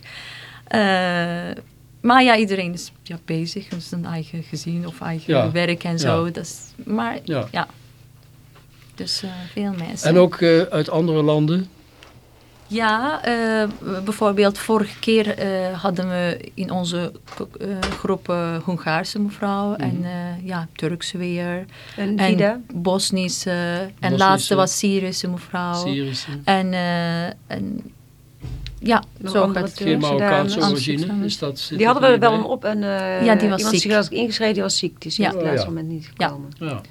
Maar ja, iedereen is ja, bezig met zijn eigen gezin of eigen Ja. werk en zo. Ja. Dat is, maar Ja. ja, dus eh, veel mensen. En ook eh, uit andere landen. Ja, eh, bijvoorbeeld vorige keer eh, hadden we in onze eh, groep eh, Hongaarse mevrouw en Mhm. eh, ja, Turkse weer. en En? Bosnische. En Bosnische. laatste was Syrische mevrouw. Syrische. En, eh, en ja, Nog zo gaat Turkse Geen Marokkaanse origine. Is dat, zit Die hadden we er wel niet een op en eh, Ja, die was iemand ziek. zich ingeschreven, die was ziek. Die is Ja. op het Oh, laatste ja. moment niet Ja. gekomen. bij? Ja.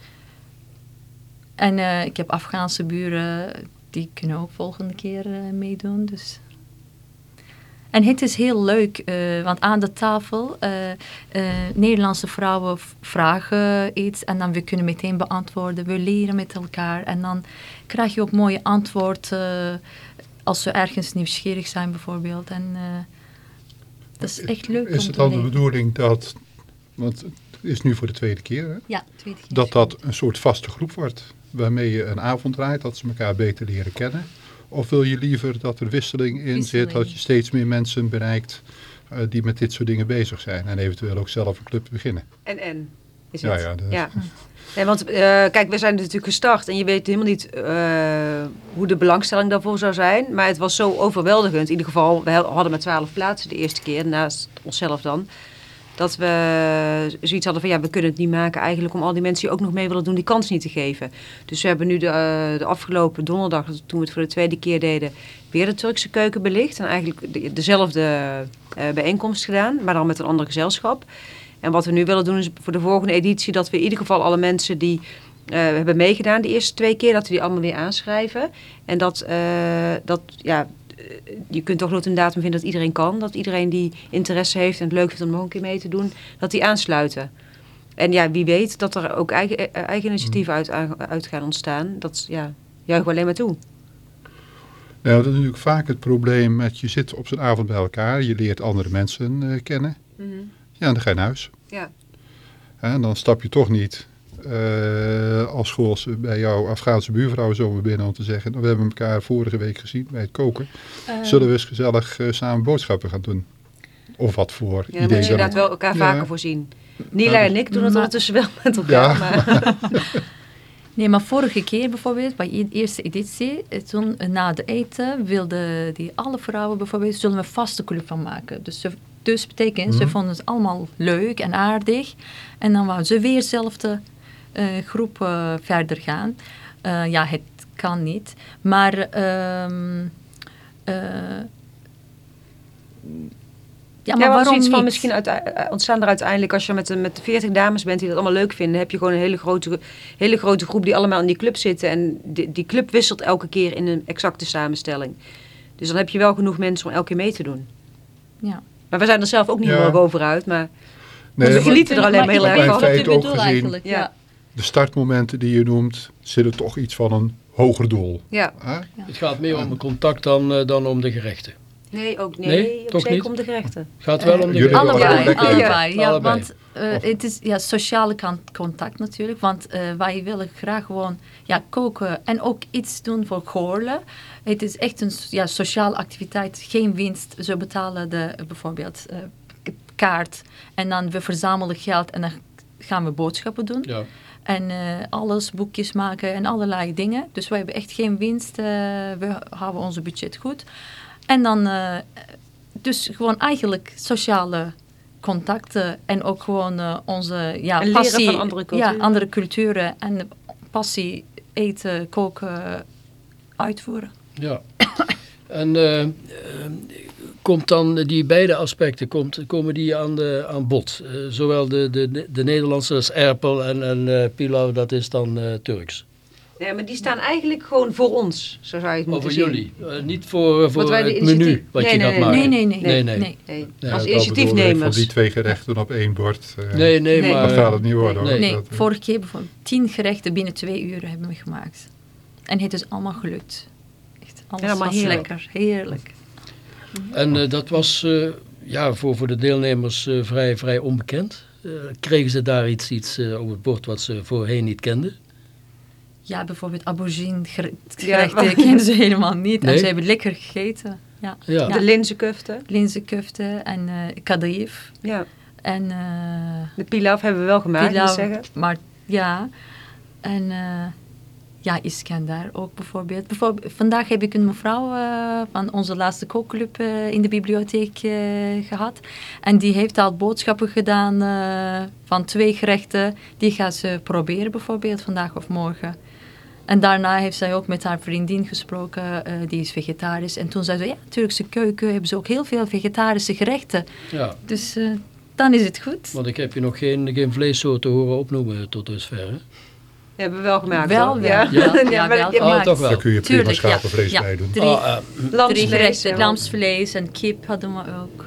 En eh, ik heb Afghaanse buren, die kunnen ook volgende keer eh, meedoen. Dus. En het is heel leuk, eh, want aan de tafel, Nederlandse vrouwen vragen iets en dan we kunnen meteen beantwoorden. We leren met elkaar en dan krijg je ook mooie antwoord eh, als ze ergens nieuwsgierig zijn bijvoorbeeld. En dat is echt leuk Is het dan de bedoeling dat, want het is nu voor de tweede keer, hè, Ja, tweede keer. dat dat een soort vaste groep wordt waarmee je een avond draait, dat ze elkaar beter leren kennen? Of wil je liever dat er wisseling in zit, dat je steeds meer mensen bereikt eh, die met dit soort dingen bezig zijn en eventueel ook zelf een club beginnen? En en. Is Ja, het. ja, dat- ja. Nee, want eh, kijk, we zijn natuurlijk gestart en je weet helemaal niet eh, hoe de belangstelling daarvoor zou zijn. Maar het was zo overweldigend. In ieder geval, we hadden maar twaalf plaatsen de eerste keer, naast onszelf dan. Dat we zoiets hadden van ja, we kunnen het niet maken eigenlijk om al die mensen die ook nog mee willen doen, die kans niet te geven. Dus we hebben nu de, eh, de afgelopen donderdag, toen we het voor de tweede keer deden, weer de Turkse keuken belicht. En eigenlijk de- dezelfde eh, bijeenkomst gedaan, maar dan met een ander gezelschap. En wat we nu willen doen is voor de volgende editie dat we in ieder geval alle mensen die eh, hebben meegedaan de eerste twee keer, dat we die allemaal weer aanschrijven. En dat, dat ja, je kunt toch nooit een datum vinden dat iedereen kan. Dat iedereen die interesse heeft en het leuk vindt om nog een keer mee te doen, dat die aansluiten. En ja, wie weet dat er ook eigen, eh, eigen initiatieven uit, uit gaan ontstaan. Dat ja, juichen we alleen maar toe. Nou, dat is natuurlijk vaak het probleem met je zit op zo'n avond bij elkaar, je leert andere mensen eh, kennen. Ja, en dan ga je naar huis. Ja. En dan stap je toch niet eh, als bij jouw Afghaanse buurvrouw zomaar binnen om te zeggen, nou, we hebben elkaar vorige week gezien bij het koken. Zullen we eens gezellig eh, samen boodschappen gaan doen? Of wat voor Ja, idee inderdaad ook. wel elkaar Ja. vaker voorzien. Nila en ik doen het Maar- ondertussen wel met elkaar. Ja. Maar, Nee, maar vorige keer bijvoorbeeld, bij de eerste editie, eh, toen eh, na de eten wilden die alle vrouwen bijvoorbeeld, zullen we een vaste club van maken. Dus, ze, dus betekent, ze Mhm. vonden het allemaal leuk en aardig. En dan wouden ze weer dezelfde eh, groep eh, verder gaan. Eh, ja, het kan niet. Maar ehm, eh, ja, maar waarom zoiets van misschien uit, eh, ontstaan er uiteindelijk, als je met, de- met 40 dames bent die dat allemaal leuk vinden, heb je gewoon een hele grote, hele grote groep die allemaal in die club zitten. En die, die club wisselt elke keer in een exacte samenstelling. Dus dan heb je wel genoeg mensen om elke keer mee te doen. Ja. Maar we zijn er zelf ook niet Ja. helemaal bovenuit. Maar Nee, we maar genieten er alleen maar heel ik erg van. wat bedoelt gezien. eigenlijk. Ja. Ja. De startmomenten die je noemt, zitten toch iets van een hoger doel. Ja? Het gaat meer om een contact dan, eh, dan om de gerechten. nee, ook nee, Nee, ook toch zeker niet? om de gerechten. Het gaat wel om de gerechten. Allebei, eten. allebei. Ja, Allebei. want eh, het is ja, sociale contact natuurlijk. Want eh, wij willen graag gewoon ja, koken en ook iets doen voor Goorlen. Het is echt een ja, sociale activiteit, geen winst. Ze betalen de, bijvoorbeeld eh, kaart en dan we verzamelen geld en dan gaan we boodschappen doen. Ja. En eh, alles, boekjes maken en allerlei dingen. Dus wij hebben echt geen winst. eh, we houden onze budget goed. En dan, eh, dus gewoon eigenlijk sociale contacten. En ook gewoon onze ja, En leren passie. van andere culturen. Ja, andere culturen. En passie eten, koken, uitvoeren. Ja. En komt dan die beide aspecten, komt, komen die aan, de, aan bod? Eh, zowel de, de, de Nederlandse als erpel en, en eh, pilau, dat is dan eh, Turks. Nee, maar die staan eigenlijk gewoon voor ons, zo zou je het moeten Over zien. jullie. Niet voor, voor wij het menu wat Nee, je nee, gaat nee, maken. Nee, nee, nee. Nee, nee. nee. Nee, Ja, als initiatiefnemers. die twee gerechten op één bord. Nee, nee, Nee. maar... Dat gaat het niet worden. hoor. Nee. Vorige keer bijvoorbeeld tien gerechten binnen twee uur hebben we gemaakt. En het is allemaal gelukt. Echt, alles Ja, maar was heerlijk. lekker. Heerlijk. En eh, dat was eh, ja, voor, voor de deelnemers eh, vrij, vrij onbekend. Eh, kregen ze daar iets, iets eh, op het bord wat ze voorheen niet kenden? Ja, bijvoorbeeld aubergine gere- Ja, gerechten maar- kennen ze helemaal niet. Nee? En ze hebben lekker gegeten. Ja. Ja. De linzenkuften. Linzenkuften en eh kadayif. Ja. En eh De pilaf hebben we wel gemaakt, moet ik pilau. zeggen. Maar ja. En eh ja, Iskandar ook bijvoorbeeld. bijvoorbeeld. Vandaag heb ik een mevrouw eh, van onze laatste kookclub eh, in de bibliotheek eh, gehad. En die heeft al boodschappen gedaan van twee gerechten. Die gaat ze proberen bijvoorbeeld vandaag of morgen. En daarna heeft zij ook met haar vriendin gesproken, die is vegetarisch. En toen zei ze, ja, Turkse keuken hebben ze ook heel veel vegetarische gerechten. ja, Dus dan is het goed. want ik heb je nog geen, geen vleessoorten horen opnoemen tot dusver. Hè? Hebben we wel gemaakt. Wel. Ja. Ja, Ja, ja, maar- wel ja, Oh, gemaakt. toch wel. Daar kun je prima Tuurlijk, ja. schapenvlees Ja. bij doen. Drie, Ah, eh, drie Lamsvlees, gerechten, ja. lamsvlees en kip hadden we ook.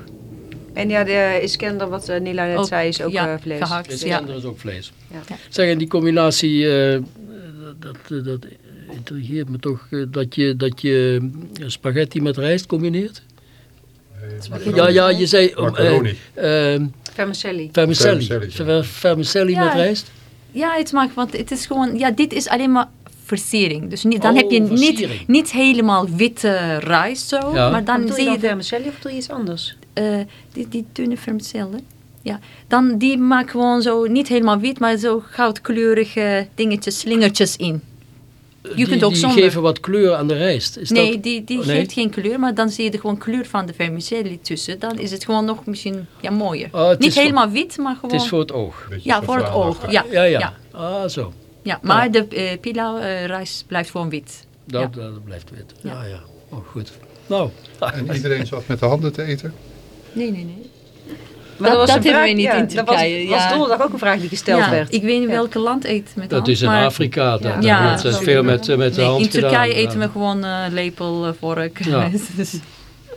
En ja, de Iskender, wat eh, Nila net Ook, zei, is ook ja, eh, vlees. gehakt. dit ja. andere is ook vlees. Ja. Ja. Zeg, en die combinatie, eh, dat, dat, dat intrigeert me toch, eh, dat je, dat je eh, spaghetti met rijst combineert? Eh, Ja, ja, je zei... om, Macaroni. eh, eh, Vermicelli. vermicelli. Vermicelli, ja. Ver- Vermicelli Ja. met rijst? Ja, het maakt, want het is gewoon, ja, dit is alleen maar versiering. Dus niet, dan Oh, heb je versiering. niet, niet helemaal witte rijst zo, Ja. maar Dan doe zie je je dan de, vermicelli of doe je iets anders? eh, die, die dunne vermicellen. Ja, dan die maakt gewoon zo, niet helemaal wit, maar zo goudkleurige dingetjes, slingertjes in. Die, kunt ook die zonder. geven wat kleur aan de rijst. Is nee, dat... die, die Oh, nee? geeft geen kleur, maar dan zie je er gewoon kleur van de vermicelli tussen. Dan is het gewoon nog misschien ja, mooier. Oh, het Niet is voor- helemaal wit, maar gewoon... Het is voor het oog. Beetje Ja, voor het oog. Ja, Ja, ja. ja. Ah, zo. ja. Maar de eh pilau eh, rijst blijft gewoon wit. Dat, Ja. dat blijft wit. Ja, Ja. ja. Oh, goed. Nou, En iedereen zat met de handen te eten. Nee, nee, nee. Maar Dat- was dat een hebben we niet ja, in Dat was, Turkije, was ja. donderdag ook een vraag die gesteld Ja, werd. ik weet niet Ja. welke land eet met dat hand, is in maar- Afrika. Dat, Ja. dat Ja, wordt, dat- veel met, met de Nee, hand in Turkije gedaan. eten we gewoon eh, lepel, eh, vork. Ja. Dus-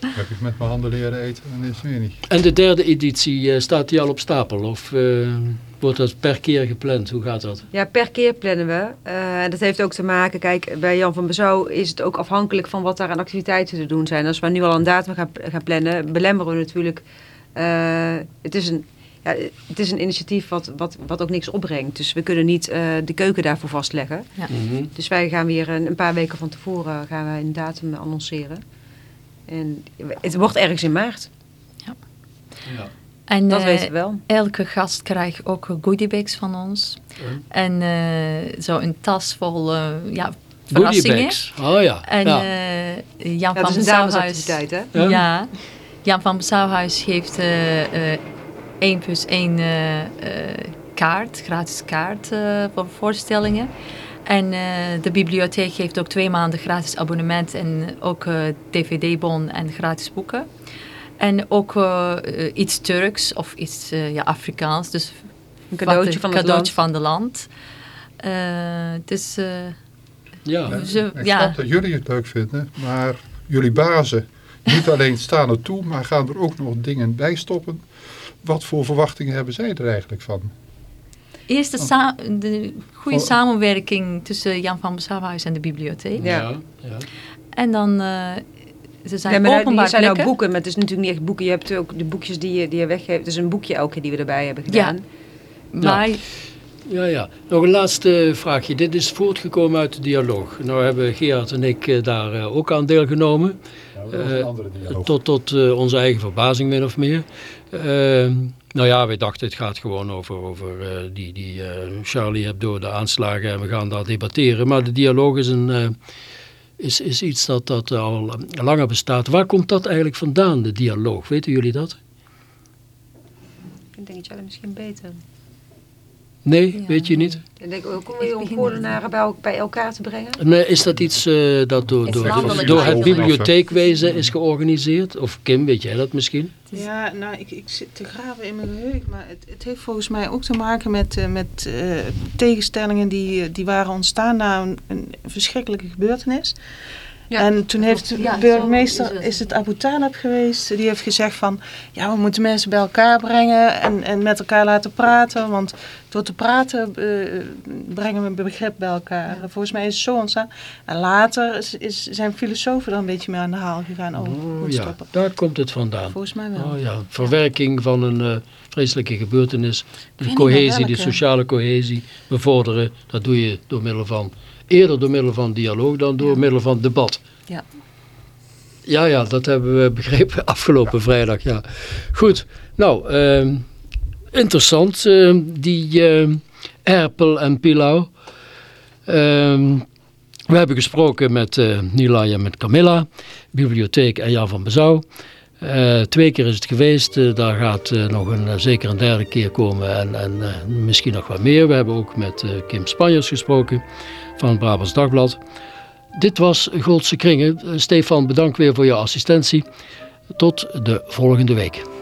Heb ik met mijn handen leren eten en is het weer niet. En de derde editie, eh, staat die al op stapel? Of eh, wordt dat per keer gepland? Hoe gaat dat? Ja, per keer plannen we. Eh, dat heeft ook te maken, kijk, bij Jan van Bezouw is het ook afhankelijk van wat daar aan activiteiten te doen zijn. Als we nu al een datum gaan, gaan plannen, belemmeren we natuurlijk. Eh, het, is een, ja, het is een initiatief wat, wat, wat ook niks opbrengt. Dus we kunnen niet eh, de keuken daarvoor vastleggen. Mhm. Dus wij gaan weer een, een paar weken van tevoren gaan wij een datum annonceren. En het wordt ergens in maart, Ja. En dat eh, weten we wel. elke gast krijgt ook goodiebags van ons. En eh, zo een tas vol eh, ja, verrassingen. Goodiebags. Oh ja. En ja. eh, Jan Ja, dat van is een damesactiviteit, hè? Ja. Ja. Jan van Bezouwhuis geeft eh eh 1 plus 1 eh, eh, kaart, gratis kaart eh, voor voorstellingen. En eh, de bibliotheek geeft ook twee maanden gratis abonnement en ook eh, dvd-bon en gratis boeken. En ook eh, eh, iets Turks of iets eh, ja, Afrikaans. Dus Een cadeautje wat- van het cadeautje land. van de land. Eh, dus eh, ja. ze, Ik ja, snap dat jullie het leuk vinden, maar jullie bazen niet alleen staan er toe, maar gaan er ook nog dingen bij stoppen. Wat voor verwachtingen hebben zij er eigenlijk van? eerst de, sa- de goede Oh. samenwerking tussen Jan van Bezouwhuis en de bibliotheek. Ja. Ja. ja. En dan, eh ze zijn Ja, openbaar hier zijn nou boeken, maar het is natuurlijk niet echt boeken. Je hebt ook de boekjes die je, die je weggeeft. Het is een boekje elke keer die we erbij hebben gedaan. Maar Ja, ja. Nog een laatste vraagje. Dit is voortgekomen uit de dialoog. Nou hebben Gerard en ik eh, daar eh, ook aan deelgenomen. Dialoog. Tot, tot eh, onze eigen verbazing min of meer. Ehm, nou ja, wij dachten het gaat gewoon over, over eh, die, die eh, Charlie Hebdo, de aanslagen en we gaan daar debatteren. Maar de dialoog is, een, eh, is, is iets dat, dat al eh, langer bestaat. Waar komt dat eigenlijk vandaan, de dialoog? Weten jullie dat? Ik denk dat jij misschien beter. Nee, Ja. weet je niet? Ik denk ook om weer om bij, el- bij elkaar te brengen. Nee, is dat iets eh, dat door, Het door, door het bibliotheekwezen is georganiseerd? Of Kim, weet jij dat misschien? Ja, nou, ik, ik zit te graven in mijn geheugen, maar het, het heeft volgens mij ook te maken met, eh, met eh, tegenstellingen die, die waren ontstaan na een, een verschrikkelijke gebeurtenis. Ja, en toen heeft de Ja, burgemeester, is het. is het Abu Talib geweest, die heeft gezegd van, ja, we moeten mensen bij elkaar brengen en, en met elkaar laten praten, want door te praten eh, brengen we een begrip bij elkaar. Volgens mij is het zo ontstaan. En later is, is, zijn filosofen er een beetje mee aan de haal gegaan. Oh, Oh, ja, stoppen. daar komt het vandaan. Volgens mij wel. Oh ja, verwerking van een eh, vreselijke gebeurtenis. De cohesie, meer de sociale cohesie bevorderen. Dat doe je door middel van, eerder door middel van dialoog dan door Ja. middel van debat. Ja. Ja, ja, dat hebben we begrepen afgelopen vrijdag. Ja. Goed, nou, ehm, interessant, ehm, die ehm, Erpel en Pilau. We hebben gesproken met eh Nilay en met Camilla, bibliotheek en Jan van Bezouw. Eh, twee keer is het geweest, Eh, daar gaat nog een, zeker een derde keer komen en, en misschien nog wat meer. We hebben ook met Kim Spanjers gesproken van het Brabants Dagblad. Dit was Goldse Kringen. Eh, Stefan, bedankt weer voor je assistentie. Tot de volgende week.